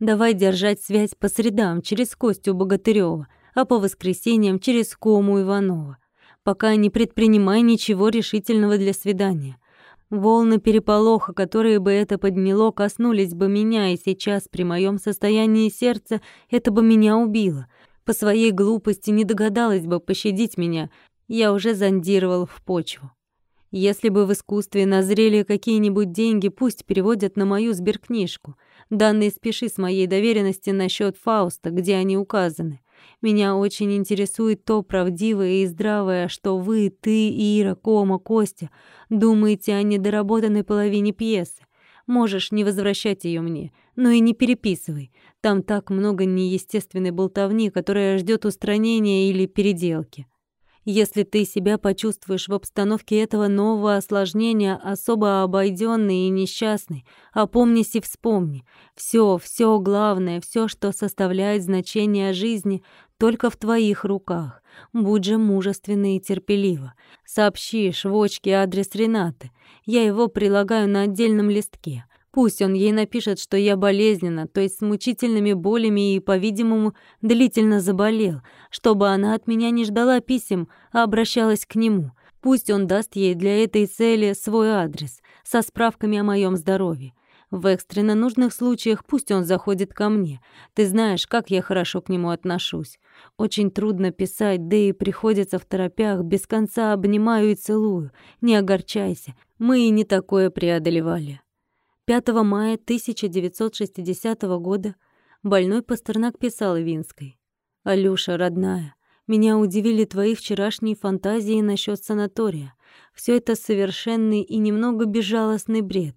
Давай держать связь по средам через Костю Богатырёва, а по воскресеньям через Кому Иванова. Пока не предпринимай ничего решительного для свидания. Волны переполоха, которые бы это подняло, коснулись бы меня, и сейчас при моем состоянии сердца это бы меня убило. По своей глупости не догадалась бы пощадить меня, я уже зондировал в почву. Если бы в искусстве назрели какие-нибудь деньги, пусть переводят на мою сберкнижку. Данные спеши с моей доверенности насчет Фауста, где они указаны. Меня очень интересует то правдивое и здравое, что вы, ты, Ира, Кома, Костя думаете о недоработанной половине пьесы. Можешь не возвращать ее мне, но и не переписывай. Там так много неестественной болтовни, которая ждет устранения или переделки. Если ты себя почувствуешь в обстановке этого нового осложнения, особо обойденный и несчастный, опомнись и вспомни. Все, все главное, все, что составляет значение жизни, только в твоих руках. Будь же мужественный и терпеливо. Сообщи швочке адрес Ренаты. Я его прилагаю на отдельном листке. Пусть он ей напишет, что я болезненно, то есть с мучительными болями и, по-видимому, длительно заболел, чтобы она от меня не ждала писем, а обращалась к нему. Пусть он даст ей для этой цели свой адрес со справками о моем здоровье. В экстренно нужных случаях пусть он заходит ко мне. Ты знаешь, как я хорошо к нему отношусь. Очень трудно писать, да и приходится в торопях, без конца обнимаю и целую. Не огорчайся, мы и не такое преодолевали. 5 мая 1960 года больной Пастернак писал Винской. «Алюша, родная, меня удивили твои вчерашние фантазии насчет санатория. Все это совершенный и немного безжалостный бред.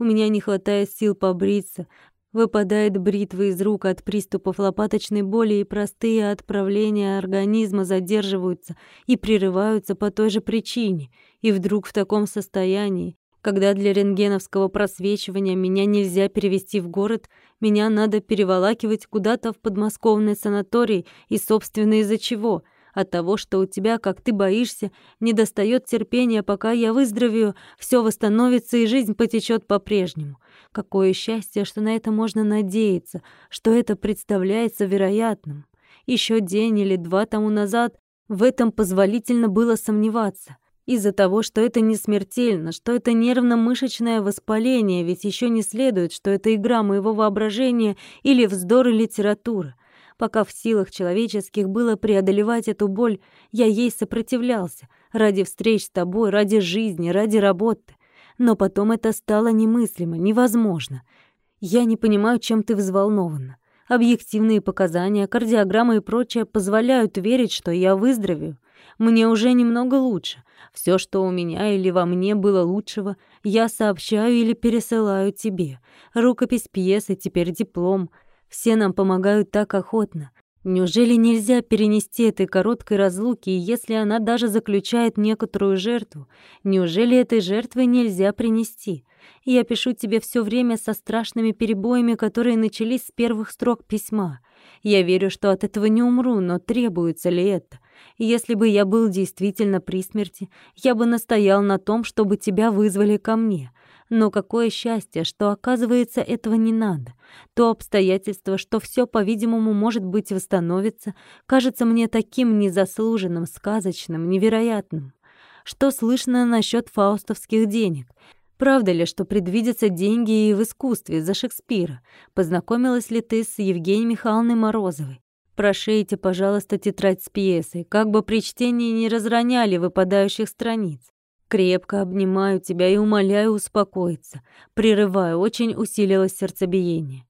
У меня не хватает сил побриться, выпадает бритва из рук от приступов лопаточной боли, и простые отправления организма задерживаются и прерываются по той же причине. И вдруг в таком состоянии когда для рентгеновского просвечивания меня нельзя перевести в город, меня надо переволакивать куда-то в подмосковный санаторий, и, собственно, из-за чего? От того, что у тебя, как ты боишься, не достает терпения, пока я выздоровею, все восстановится и жизнь потечет по-прежнему. Какое счастье, что на это можно надеяться, что это представляется вероятным. Еще день или два тому назад в этом позволительно было сомневаться — из-за того, что это не смертельно, что это нервно-мышечное воспаление, ведь еще не следует, что это игра моего воображения или вздор и литература. Пока в силах человеческих было преодолевать эту боль, я ей сопротивлялся. Ради встреч с тобой, ради жизни, ради работы. Но потом это стало немыслимо, невозможно. Я не понимаю, чем ты взволнована. Объективные показания, кардиограмма и прочее позволяют верить, что я выздоровею. Мне уже немного лучше. Все, что у меня или во мне было лучшего, я сообщаю или пересылаю тебе. Рукопись пьесы, теперь диплом. Все нам помогают так охотно. Неужели нельзя перенести этой короткой разлуки, если она даже заключает некоторую жертву? Неужели этой жертвы нельзя принести? Я пишу тебе все время со страшными перебоями, которые начались с первых строк письма. Я верю, что от этого не умру, но требуется ли это? Если бы я был действительно при смерти, я бы настоял на том, чтобы тебя вызвали ко мне. Но какое счастье, что, оказывается, этого не надо. То обстоятельство, что все, по-видимому, может быть восстановится, кажется мне таким незаслуженным, сказочным, невероятным. Что слышно насчет фаустовских денег? Правда ли, что предвидятся деньги и в искусстве за Шекспира? Познакомилась ли ты с Евгенией Михайловной Морозовой? Прошейте, пожалуйста, тетрадь с пьесой, как бы при чтении не разроняли выпадающих страниц. Крепко обнимаю тебя и умоляю успокоиться. Прерываю, очень усилилось сердцебиение.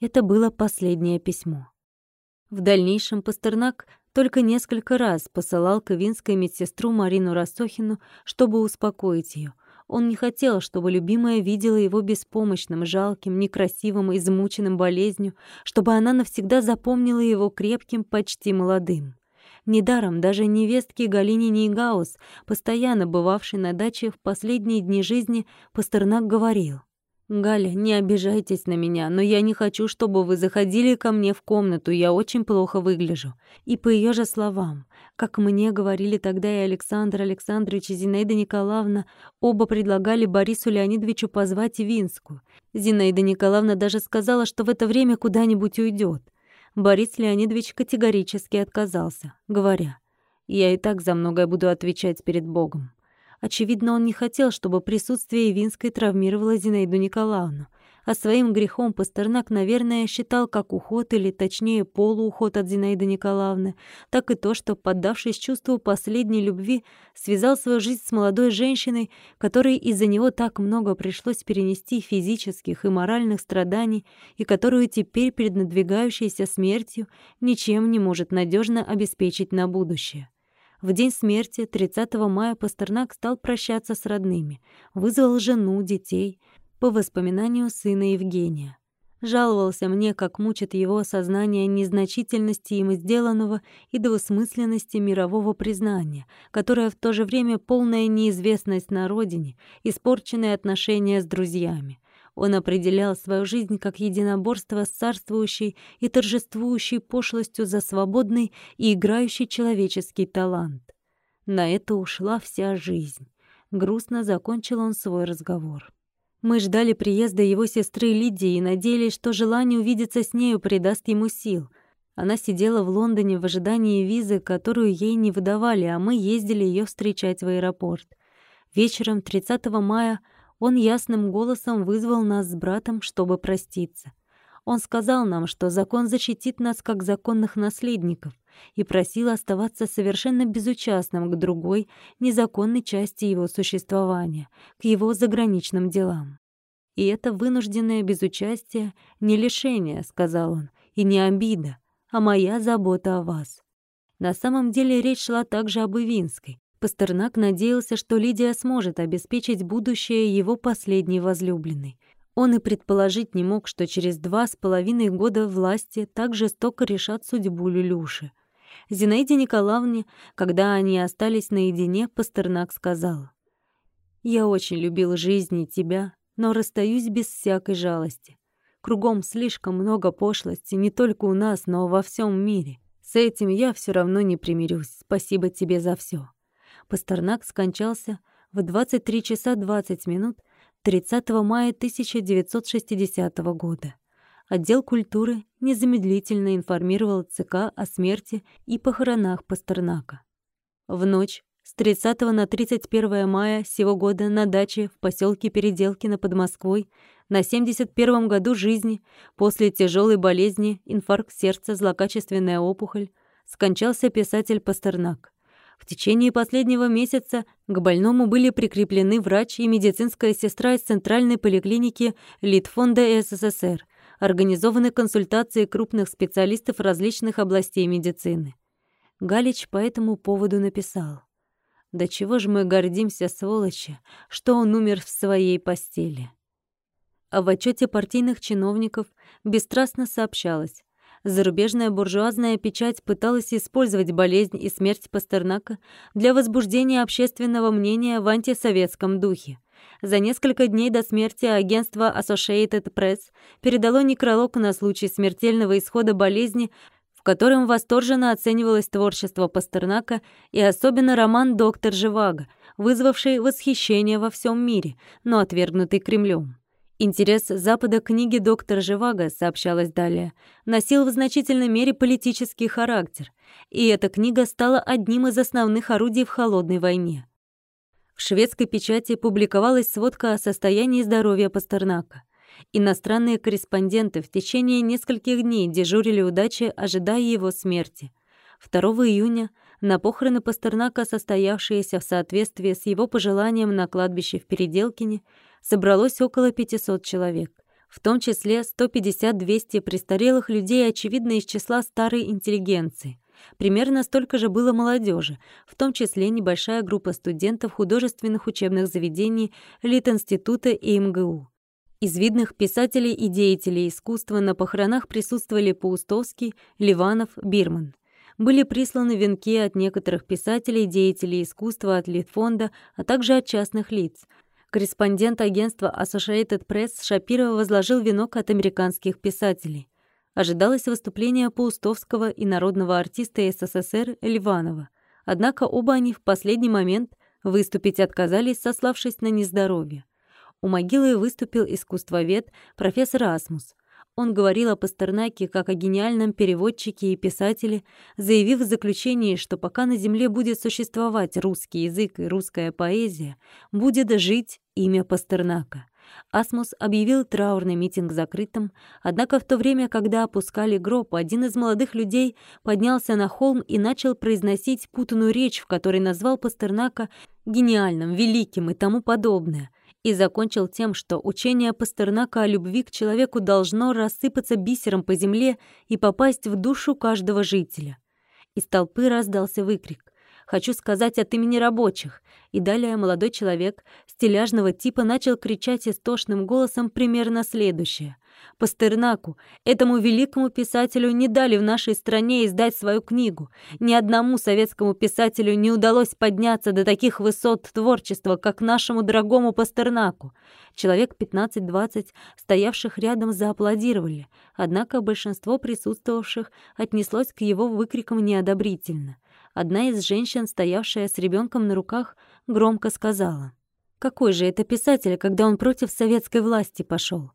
Это было последнее письмо. В дальнейшем Пастернак только несколько раз посылал к Винской медсестру Марину Рассохину, чтобы успокоить ее. Он не хотел, чтобы любимая видела его беспомощным, жалким, некрасивым, измученным болезнью, чтобы она навсегда запомнила его крепким, почти молодым. Недаром даже невестке Галине Нейгаус, постоянно бывавшей на даче в последние дни жизни, Пастернак говорил. «Галя, не обижайтесь на меня, но я не хочу, чтобы вы заходили ко мне в комнату, я очень плохо выгляжу». И по ее же словам, как мне говорили тогда и Александр Александрович и Зинаида Николаевна, оба предлагали Борису Леонидовичу позвать Винскую. Зинаида Николаевна даже сказала, что в это время куда-нибудь уйдет. Борис Леонидович категорически отказался, говоря, «Я и так за многое буду отвечать перед Богом». Очевидно, он не хотел, чтобы присутствие Ивинской травмировало Зинаиду Николаевну. А своим грехом Пастернак, наверное, считал как уход, или точнее полууход от Зинаиды Николаевны, так и то, что, поддавшись чувству последней любви, связал свою жизнь с молодой женщиной, которой из-за него так много пришлось перенести физических и моральных страданий, и которую теперь перед надвигающейся смертью ничем не может надежно обеспечить на будущее. В день смерти, 30 мая, Пастернак стал прощаться с родными, вызвал жену, детей — по воспоминанию сына Евгения. Жаловался мне, как мучит его сознание незначительности им сделанного и двусмысленности мирового признания, которое в то же время полная неизвестность на родине, испорченные отношения с друзьями. Он определял свою жизнь как единоборство с царствующей и торжествующей пошлостью за свободный и играющий человеческий талант. На это ушла вся жизнь. Грустно закончил он свой разговор. Мы ждали приезда его сестры Лидии и надеялись, что желание увидеться с нею придаст ему сил. Она сидела в Лондоне в ожидании визы, которую ей не выдавали, а мы ездили ее встречать в аэропорт. Вечером 30 мая он ясным голосом вызвал нас с братом, чтобы проститься. Он сказал нам, что закон защитит нас как законных наследников, и просил оставаться совершенно безучастным к другой, незаконной части его существования, к его заграничным делам. «И это вынужденное безучастие не лишение», — сказал он, — «и не обида, а моя забота о вас». На самом деле речь шла также об Ивинской. Пастернак надеялся, что Лидия сможет обеспечить будущее его последней возлюбленной. Он и предположить не мог, что через два с половиной года власти так жестоко решат судьбу Люлюши. Зинаиде Николаевне, когда они остались наедине, Пастернак сказал, «Я очень любил жизнь и тебя, но расстаюсь без всякой жалости. Кругом слишком много пошлости, не только у нас, но во всем мире. С этим я все равно не примирюсь. Спасибо тебе за все. Пастернак скончался в 23 часа 20 минут 30 мая 1960 года. Отдел культуры незамедлительно информировал ЦК о смерти и похоронах Пастернака. В ночь с 30 на 31 мая сего года на даче в поселке Переделкино под Москвой на 71 году жизни после тяжелой болезни, инфаркт сердца, злокачественная опухоль, скончался писатель Пастернак. В течение последнего месяца к больному были прикреплены врач и медицинская сестра из Центральной поликлиники Литфонда СССР – организованы консультации крупных специалистов различных областей медицины. Галич по этому поводу написал. «Да чего же мы гордимся, сволочи, что он умер в своей постели». А в отчете партийных чиновников бесстрастно сообщалось, зарубежная буржуазная печать пыталась использовать болезнь и смерть Пастернака для возбуждения общественного мнения в антисоветском духе. За несколько дней до смерти агентство Associated Press передало некролог на случай смертельного исхода болезни, в котором восторженно оценивалось творчество Пастернака и особенно роман «Доктор Живаго», вызвавший восхищение во всем мире, но отвергнутый Кремлем. Интерес Запада к книге «Доктор Живаго», сообщалось далее, носил в значительной мере политический характер, и эта книга стала одним из основных орудий в холодной войне. В шведской печати публиковалась сводка о состоянии здоровья Пастернака. Иностранные корреспонденты в течение нескольких дней дежурили удачи, ожидая его смерти. 2 июня на похороны Пастернака, состоявшиеся в соответствии с его пожеланием на кладбище в Переделкине, собралось около 500 человек, в том числе 150-200 престарелых людей, очевидно, из числа старой интеллигенции. Примерно столько же было молодежи, в том числе небольшая группа студентов художественных учебных заведений Литинститута и МГУ. Из видных писателей и деятелей искусства на похоронах присутствовали Паустовский, Ливанов, Бирман. Были присланы венки от некоторых писателей и деятелей искусства от Литфонда, а также от частных лиц. Корреспондент агентства Associated Press Шапирова возложил венок от американских писателей. Ожидалось выступление Паустовского и народного артиста СССР Ливанова. Однако оба они в последний момент выступить отказались, сославшись на нездоровье. У могилы выступил искусствовед профессор Асмус. Он говорил о Пастернаке как о гениальном переводчике и писателе, заявив в заключении, что пока на Земле будет существовать русский язык и русская поэзия, будет жить имя Пастернака. Асмус объявил траурный митинг закрытым, однако в то время, когда опускали гроб, один из молодых людей поднялся на холм и начал произносить путанную речь, в которой назвал Пастернака гениальным, великим и тому подобное и закончил тем, что учение Пастернака о любви к человеку должно рассыпаться бисером по земле и попасть в душу каждого жителя. Из толпы раздался выкрик «Хочу сказать от имени рабочих!» И далее молодой человек стиляжного типа начал кричать истошным голосом примерно следующее. Пастернаку, этому великому писателю, не дали в нашей стране издать свою книгу. Ни одному советскому писателю не удалось подняться до таких высот творчества, как нашему дорогому Пастернаку. Человек 15-20, стоявших рядом, зааплодировали, однако большинство присутствовавших отнеслось к его выкрикам неодобрительно. Одна из женщин, стоявшая с ребенком на руках, громко сказала. «Какой же это писатель, когда он против советской власти пошел?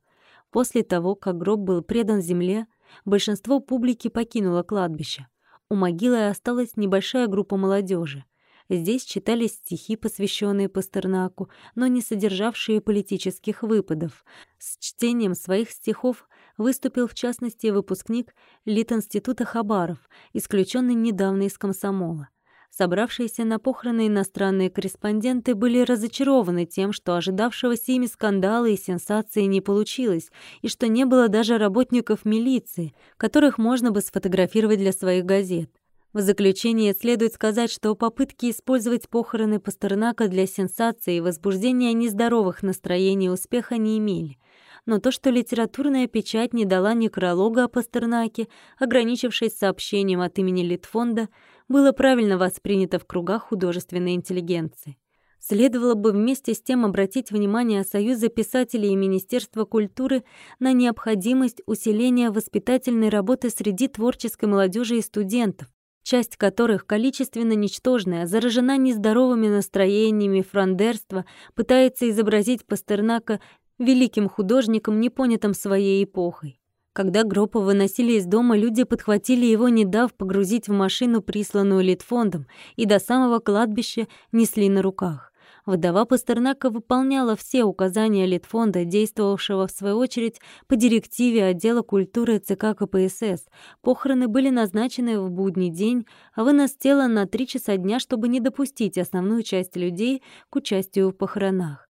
После того, как гроб был предан земле, большинство публики покинуло кладбище. У могилы осталась небольшая группа молодежи. Здесь читались стихи, посвященные Пастернаку, но не содержавшие политических выпадов. С чтением своих стихов выступил в частности выпускник Литинститута Хабаров, исключенный недавно из комсомола. Собравшиеся на похороны иностранные корреспонденты были разочарованы тем, что ожидавшегося ими скандала и сенсации не получилось, и что не было даже работников милиции, которых можно бы сфотографировать для своих газет. В заключение следует сказать, что попытки использовать похороны Пастернака для сенсации и возбуждения нездоровых настроений успеха не имели но то, что литературная печать не дала некролога о Пастернаке, ограничившись сообщением от имени Литфонда, было правильно воспринято в кругах художественной интеллигенции. Следовало бы вместе с тем обратить внимание Союза писателей и Министерства культуры на необходимость усиления воспитательной работы среди творческой молодежи и студентов, часть которых количественно ничтожная, заражена нездоровыми настроениями франдерства, пытается изобразить Пастернака великим художником, непонятым своей эпохой. Когда Гропа выносили из дома, люди подхватили его, не дав погрузить в машину, присланную Литфондом, и до самого кладбища несли на руках. Вдова Пастернака выполняла все указания Литфонда, действовавшего, в свою очередь, по директиве отдела культуры ЦК КПСС. Похороны были назначены в будний день, а вынос тела на три часа дня, чтобы не допустить основную часть людей к участию в похоронах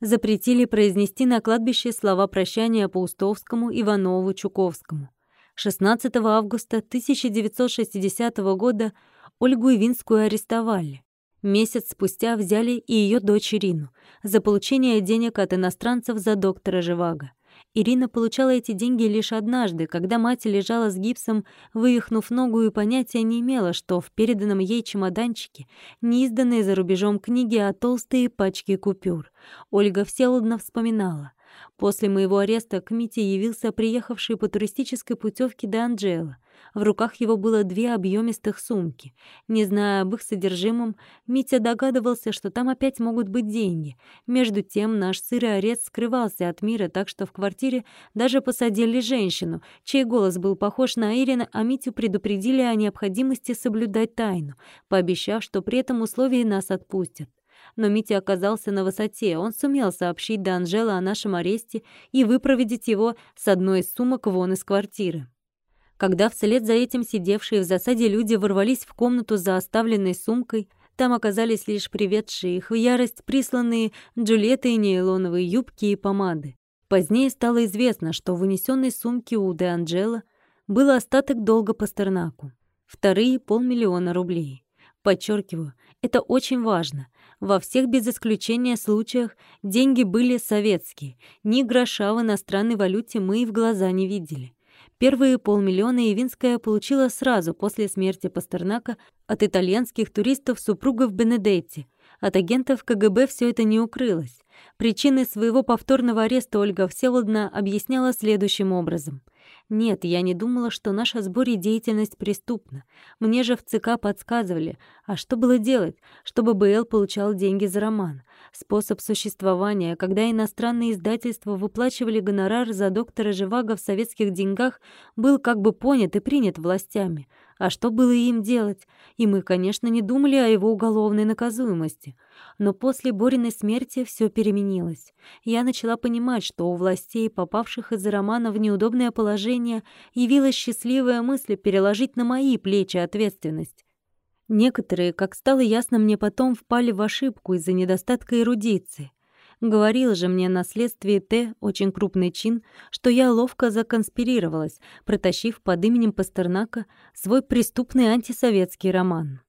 запретили произнести на кладбище слова прощания Паустовскому, Иванову, Чуковскому. 16 августа 1960 года Ольгу Ивинскую арестовали. Месяц спустя взяли и ее дочь Ирину за получение денег от иностранцев за доктора Живаго. Ирина получала эти деньги лишь однажды, когда мать лежала с гипсом, вывихнув ногу и понятия не имела, что в переданном ей чемоданчике не изданные за рубежом книги, а толстые пачки купюр. Ольга Всеволодна вспоминала. После моего ареста к Мите явился приехавший по туристической путевке до Анджела. В руках его было две объемистых сумки. Не зная об их содержимом, Митя догадывался, что там опять могут быть деньги. Между тем наш сырый арест скрывался от мира, так что в квартире даже посадили женщину, чей голос был похож на Ирина, а Митю предупредили о необходимости соблюдать тайну, пообещав, что при этом условии нас отпустят но Митя оказался на высоте. Он сумел сообщить до Анжела о нашем аресте и выпроводить его с одной из сумок вон из квартиры. Когда вслед за этим сидевшие в засаде люди ворвались в комнату за оставленной сумкой, там оказались лишь приведшие их в ярость присланные Джульетты и нейлоновые юбки и помады. Позднее стало известно, что в унесенной сумке у Де Анджела был остаток долга Пастернаку. Вторые — полмиллиона рублей. Подчеркиваю, это очень важно. Во всех без исключения случаях деньги были советские. Ни гроша в иностранной валюте мы и в глаза не видели. Первые полмиллиона Явинская получила сразу после смерти Пастернака от итальянских туристов супругов Бенедетти. От агентов КГБ все это не укрылось. Причины своего повторного ареста Ольга Всеволодна объясняла следующим образом. «Нет, я не думала, что наша сборе деятельность преступна. Мне же в ЦК подсказывали. А что было делать, чтобы БЛ получал деньги за роман? Способ существования, когда иностранные издательства выплачивали гонорар за доктора Живаго в советских деньгах, был как бы понят и принят властями. А что было им делать? И мы, конечно, не думали о его уголовной наказуемости. Но после Бориной смерти все переменилось. Я начала понимать, что у властей, попавших из-за романа в неудобное положение, явилась счастливая мысль переложить на мои плечи ответственность. Некоторые, как стало ясно мне потом, впали в ошибку из-за недостатка эрудиции. Говорил же мне на следствии Т, очень крупный чин, что я ловко законспирировалась, протащив под именем Пастернака свой преступный антисоветский роман.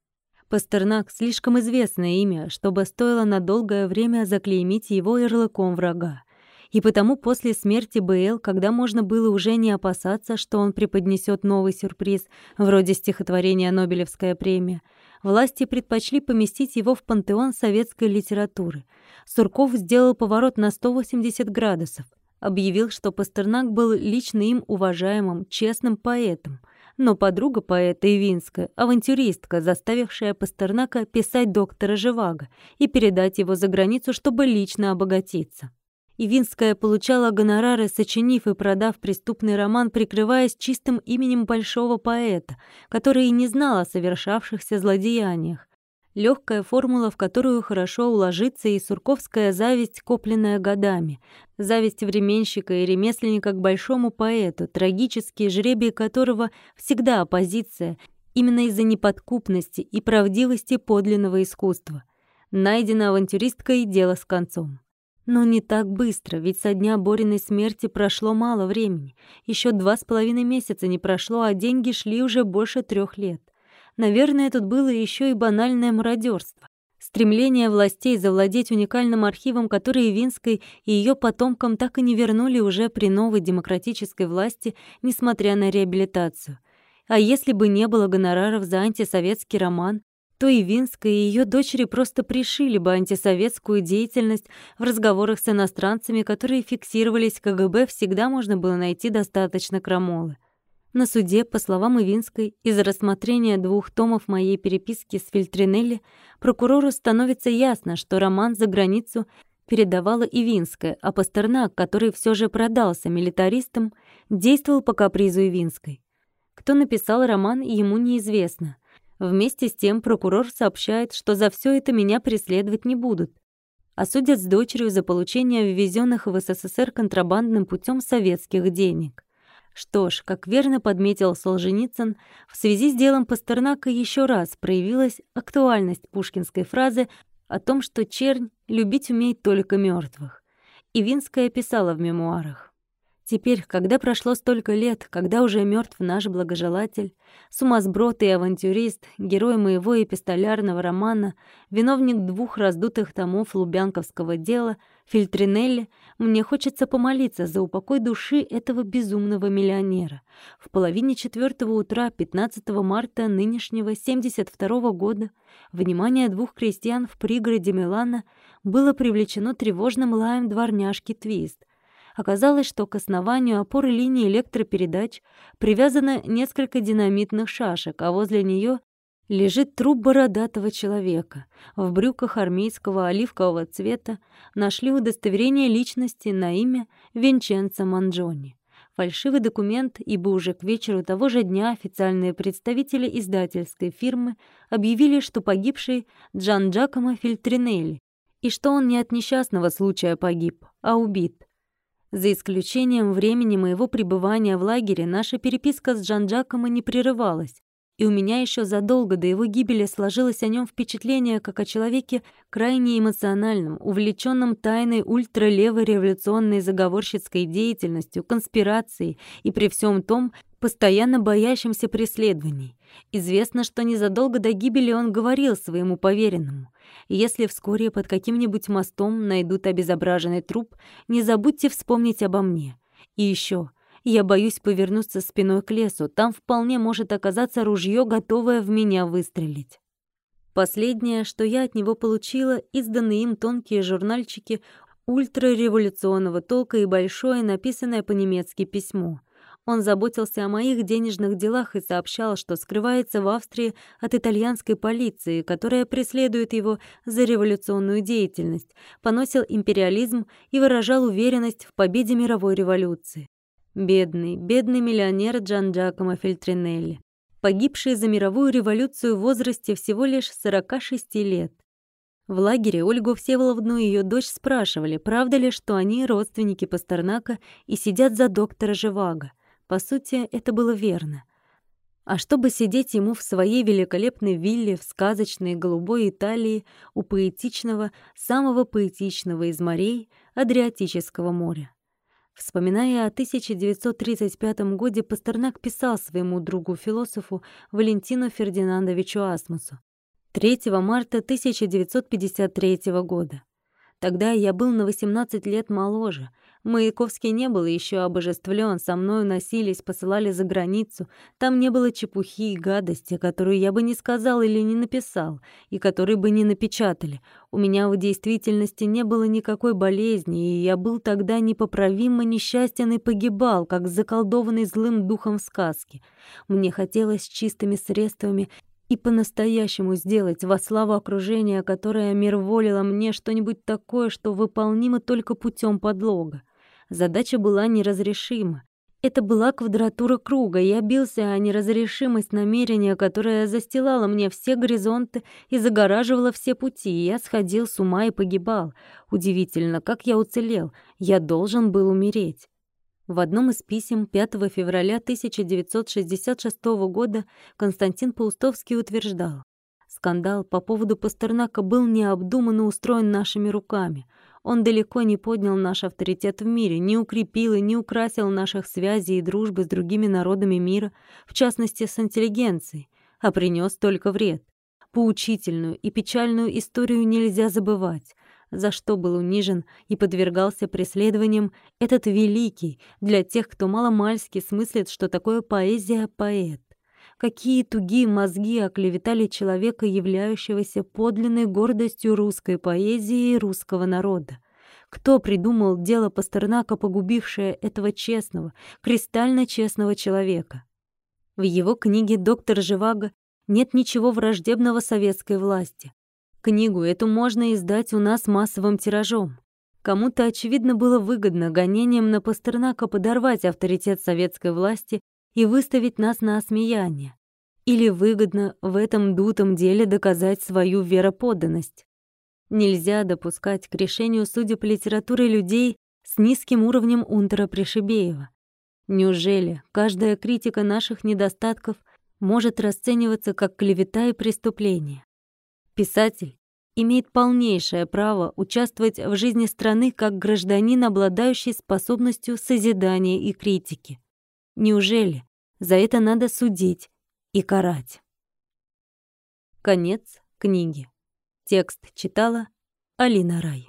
Пастернак — слишком известное имя, чтобы стоило на долгое время заклеймить его ярлыком врага. И потому после смерти БЛ, когда можно было уже не опасаться, что он преподнесет новый сюрприз, вроде стихотворения «Нобелевская премия», власти предпочли поместить его в пантеон советской литературы. Сурков сделал поворот на 180 градусов. Объявил, что Пастернак был лично им уважаемым, честным поэтом. Но подруга поэта Ивинская, авантюристка, заставившая Пастернака писать доктора Живаго и передать его за границу, чтобы лично обогатиться. Ивинская получала гонорары, сочинив и продав преступный роман, прикрываясь чистым именем большого поэта, который и не знал о совершавшихся злодеяниях. Легкая формула, в которую хорошо уложится и сурковская зависть, копленная годами. Зависть временщика и ремесленника к большому поэту, трагический жребий которого всегда оппозиция, именно из-за неподкупности и правдивости подлинного искусства. Найдена авантюристкой дело с концом. Но не так быстро, ведь со дня Бориной смерти прошло мало времени. Еще два с половиной месяца не прошло, а деньги шли уже больше трех лет. Наверное, тут было еще и банальное мародерство. Стремление властей завладеть уникальным архивом, который Винской и ее потомкам так и не вернули уже при новой демократической власти, несмотря на реабилитацию. А если бы не было гонораров за антисоветский роман, то и Винская, и ее дочери просто пришили бы антисоветскую деятельность в разговорах с иностранцами, которые фиксировались КГБ, всегда можно было найти достаточно крамолы. На суде, по словам Ивинской, из рассмотрения двух томов моей переписки с Фильтринелли, прокурору становится ясно, что роман за границу передавала Ивинская, а Пастернак, который все же продался милитаристам, действовал по капризу Ивинской. Кто написал роман, ему неизвестно. Вместе с тем прокурор сообщает, что за все это меня преследовать не будут. Осудят с дочерью за получение ввезенных в СССР контрабандным путем советских денег. Что ж, как верно подметил Солженицын, в связи с делом Пастернака еще раз проявилась актуальность пушкинской фразы о том, что чернь любить умеет только мертвых. Ивинская писала в мемуарах. Теперь, когда прошло столько лет, когда уже мертв наш благожелатель, сумасброд и авантюрист, герой моего эпистолярного романа, виновник двух раздутых томов лубянковского дела, Фильтринелли, мне хочется помолиться за упокой души этого безумного миллионера. В половине четвертого утра 15 марта нынешнего 72 года внимание двух крестьян в пригороде Милана было привлечено тревожным лаем дворняжки Твист, Оказалось, что к основанию опоры линии электропередач привязано несколько динамитных шашек, а возле нее лежит труп бородатого человека. В брюках армейского оливкового цвета нашли удостоверение личности на имя Винченцо Манджони. Фальшивый документ, ибо уже к вечеру того же дня официальные представители издательской фирмы объявили, что погибший Джан Джакомо Фильтринелли, и что он не от несчастного случая погиб, а убит. За исключением времени моего пребывания в лагере, наша переписка с Жан-Джакомо не прерывалась, и у меня еще задолго до его гибели сложилось о нем впечатление как о человеке крайне эмоциональном, увлеченном тайной ультралевой революционной заговорщицкой деятельностью, конспирацией и при всем том постоянно боящимся преследований. Известно, что незадолго до гибели он говорил своему поверенному. Если вскоре под каким-нибудь мостом найдут обезображенный труп, не забудьте вспомнить обо мне. И еще, я боюсь повернуться спиной к лесу, там вполне может оказаться ружье, готовое в меня выстрелить. Последнее, что я от него получила, изданные им тонкие журнальчики ультрареволюционного толка и большое, написанное по-немецки письмо — Он заботился о моих денежных делах и сообщал, что скрывается в Австрии от итальянской полиции, которая преследует его за революционную деятельность, поносил империализм и выражал уверенность в победе мировой революции. Бедный, бедный миллионер Джан Джакомо Фельтринелли, погибший за мировую революцию в возрасте всего лишь 46 лет. В лагере Ольгу Всеволодну и ее дочь спрашивали, правда ли, что они родственники Пастернака и сидят за доктора Живаго. По сути, это было верно. А чтобы сидеть ему в своей великолепной вилле в сказочной голубой Италии у поэтичного, самого поэтичного из морей Адриатического моря. Вспоминая о 1935 году, Пастернак писал своему другу-философу Валентину Фердинандовичу Асмусу 3 марта 1953 года. Тогда я был на 18 лет моложе, Маяковский не был еще обожествлен, со мною носились, посылали за границу. Там не было чепухи и гадости, которую я бы не сказал или не написал, и которые бы не напечатали. У меня в действительности не было никакой болезни, и я был тогда непоправимо несчастен и погибал, как заколдованный злым духом в сказке. Мне хотелось чистыми средствами и по-настоящему сделать во славу окружения, которое мирволило мне что-нибудь такое, что выполнимо только путем подлога. Задача была неразрешима. Это была квадратура круга. Я бился о неразрешимость намерения, которое застилало мне все горизонты и загораживало все пути. Я сходил с ума и погибал. Удивительно, как я уцелел. Я должен был умереть. В одном из писем 5 февраля 1966 года Константин Паустовский утверждал, Скандал по поводу Пастернака был необдуманно устроен нашими руками. Он далеко не поднял наш авторитет в мире, не укрепил и не украсил наших связей и дружбы с другими народами мира, в частности, с интеллигенцией, а принес только вред. Поучительную и печальную историю нельзя забывать, за что был унижен и подвергался преследованиям этот великий для тех, кто маломальски смыслит, что такое поэзия-поэт. Какие тугие мозги оклеветали человека, являющегося подлинной гордостью русской поэзии и русского народа. Кто придумал дело Пастернака, погубившее этого честного, кристально честного человека? В его книге «Доктор Живаго» нет ничего враждебного советской власти. Книгу эту можно издать у нас массовым тиражом. Кому-то, очевидно, было выгодно гонением на Пастернака подорвать авторитет советской власти и выставить нас на осмеяние. Или выгодно в этом дутом деле доказать свою вероподданность. Нельзя допускать к решению судеб литературы людей с низким уровнем Унтера Пришибеева. Неужели каждая критика наших недостатков может расцениваться как клевета и преступление? Писатель имеет полнейшее право участвовать в жизни страны как гражданин, обладающий способностью созидания и критики. Неужели за это надо судить и карать? Конец книги. Текст читала Алина Рай.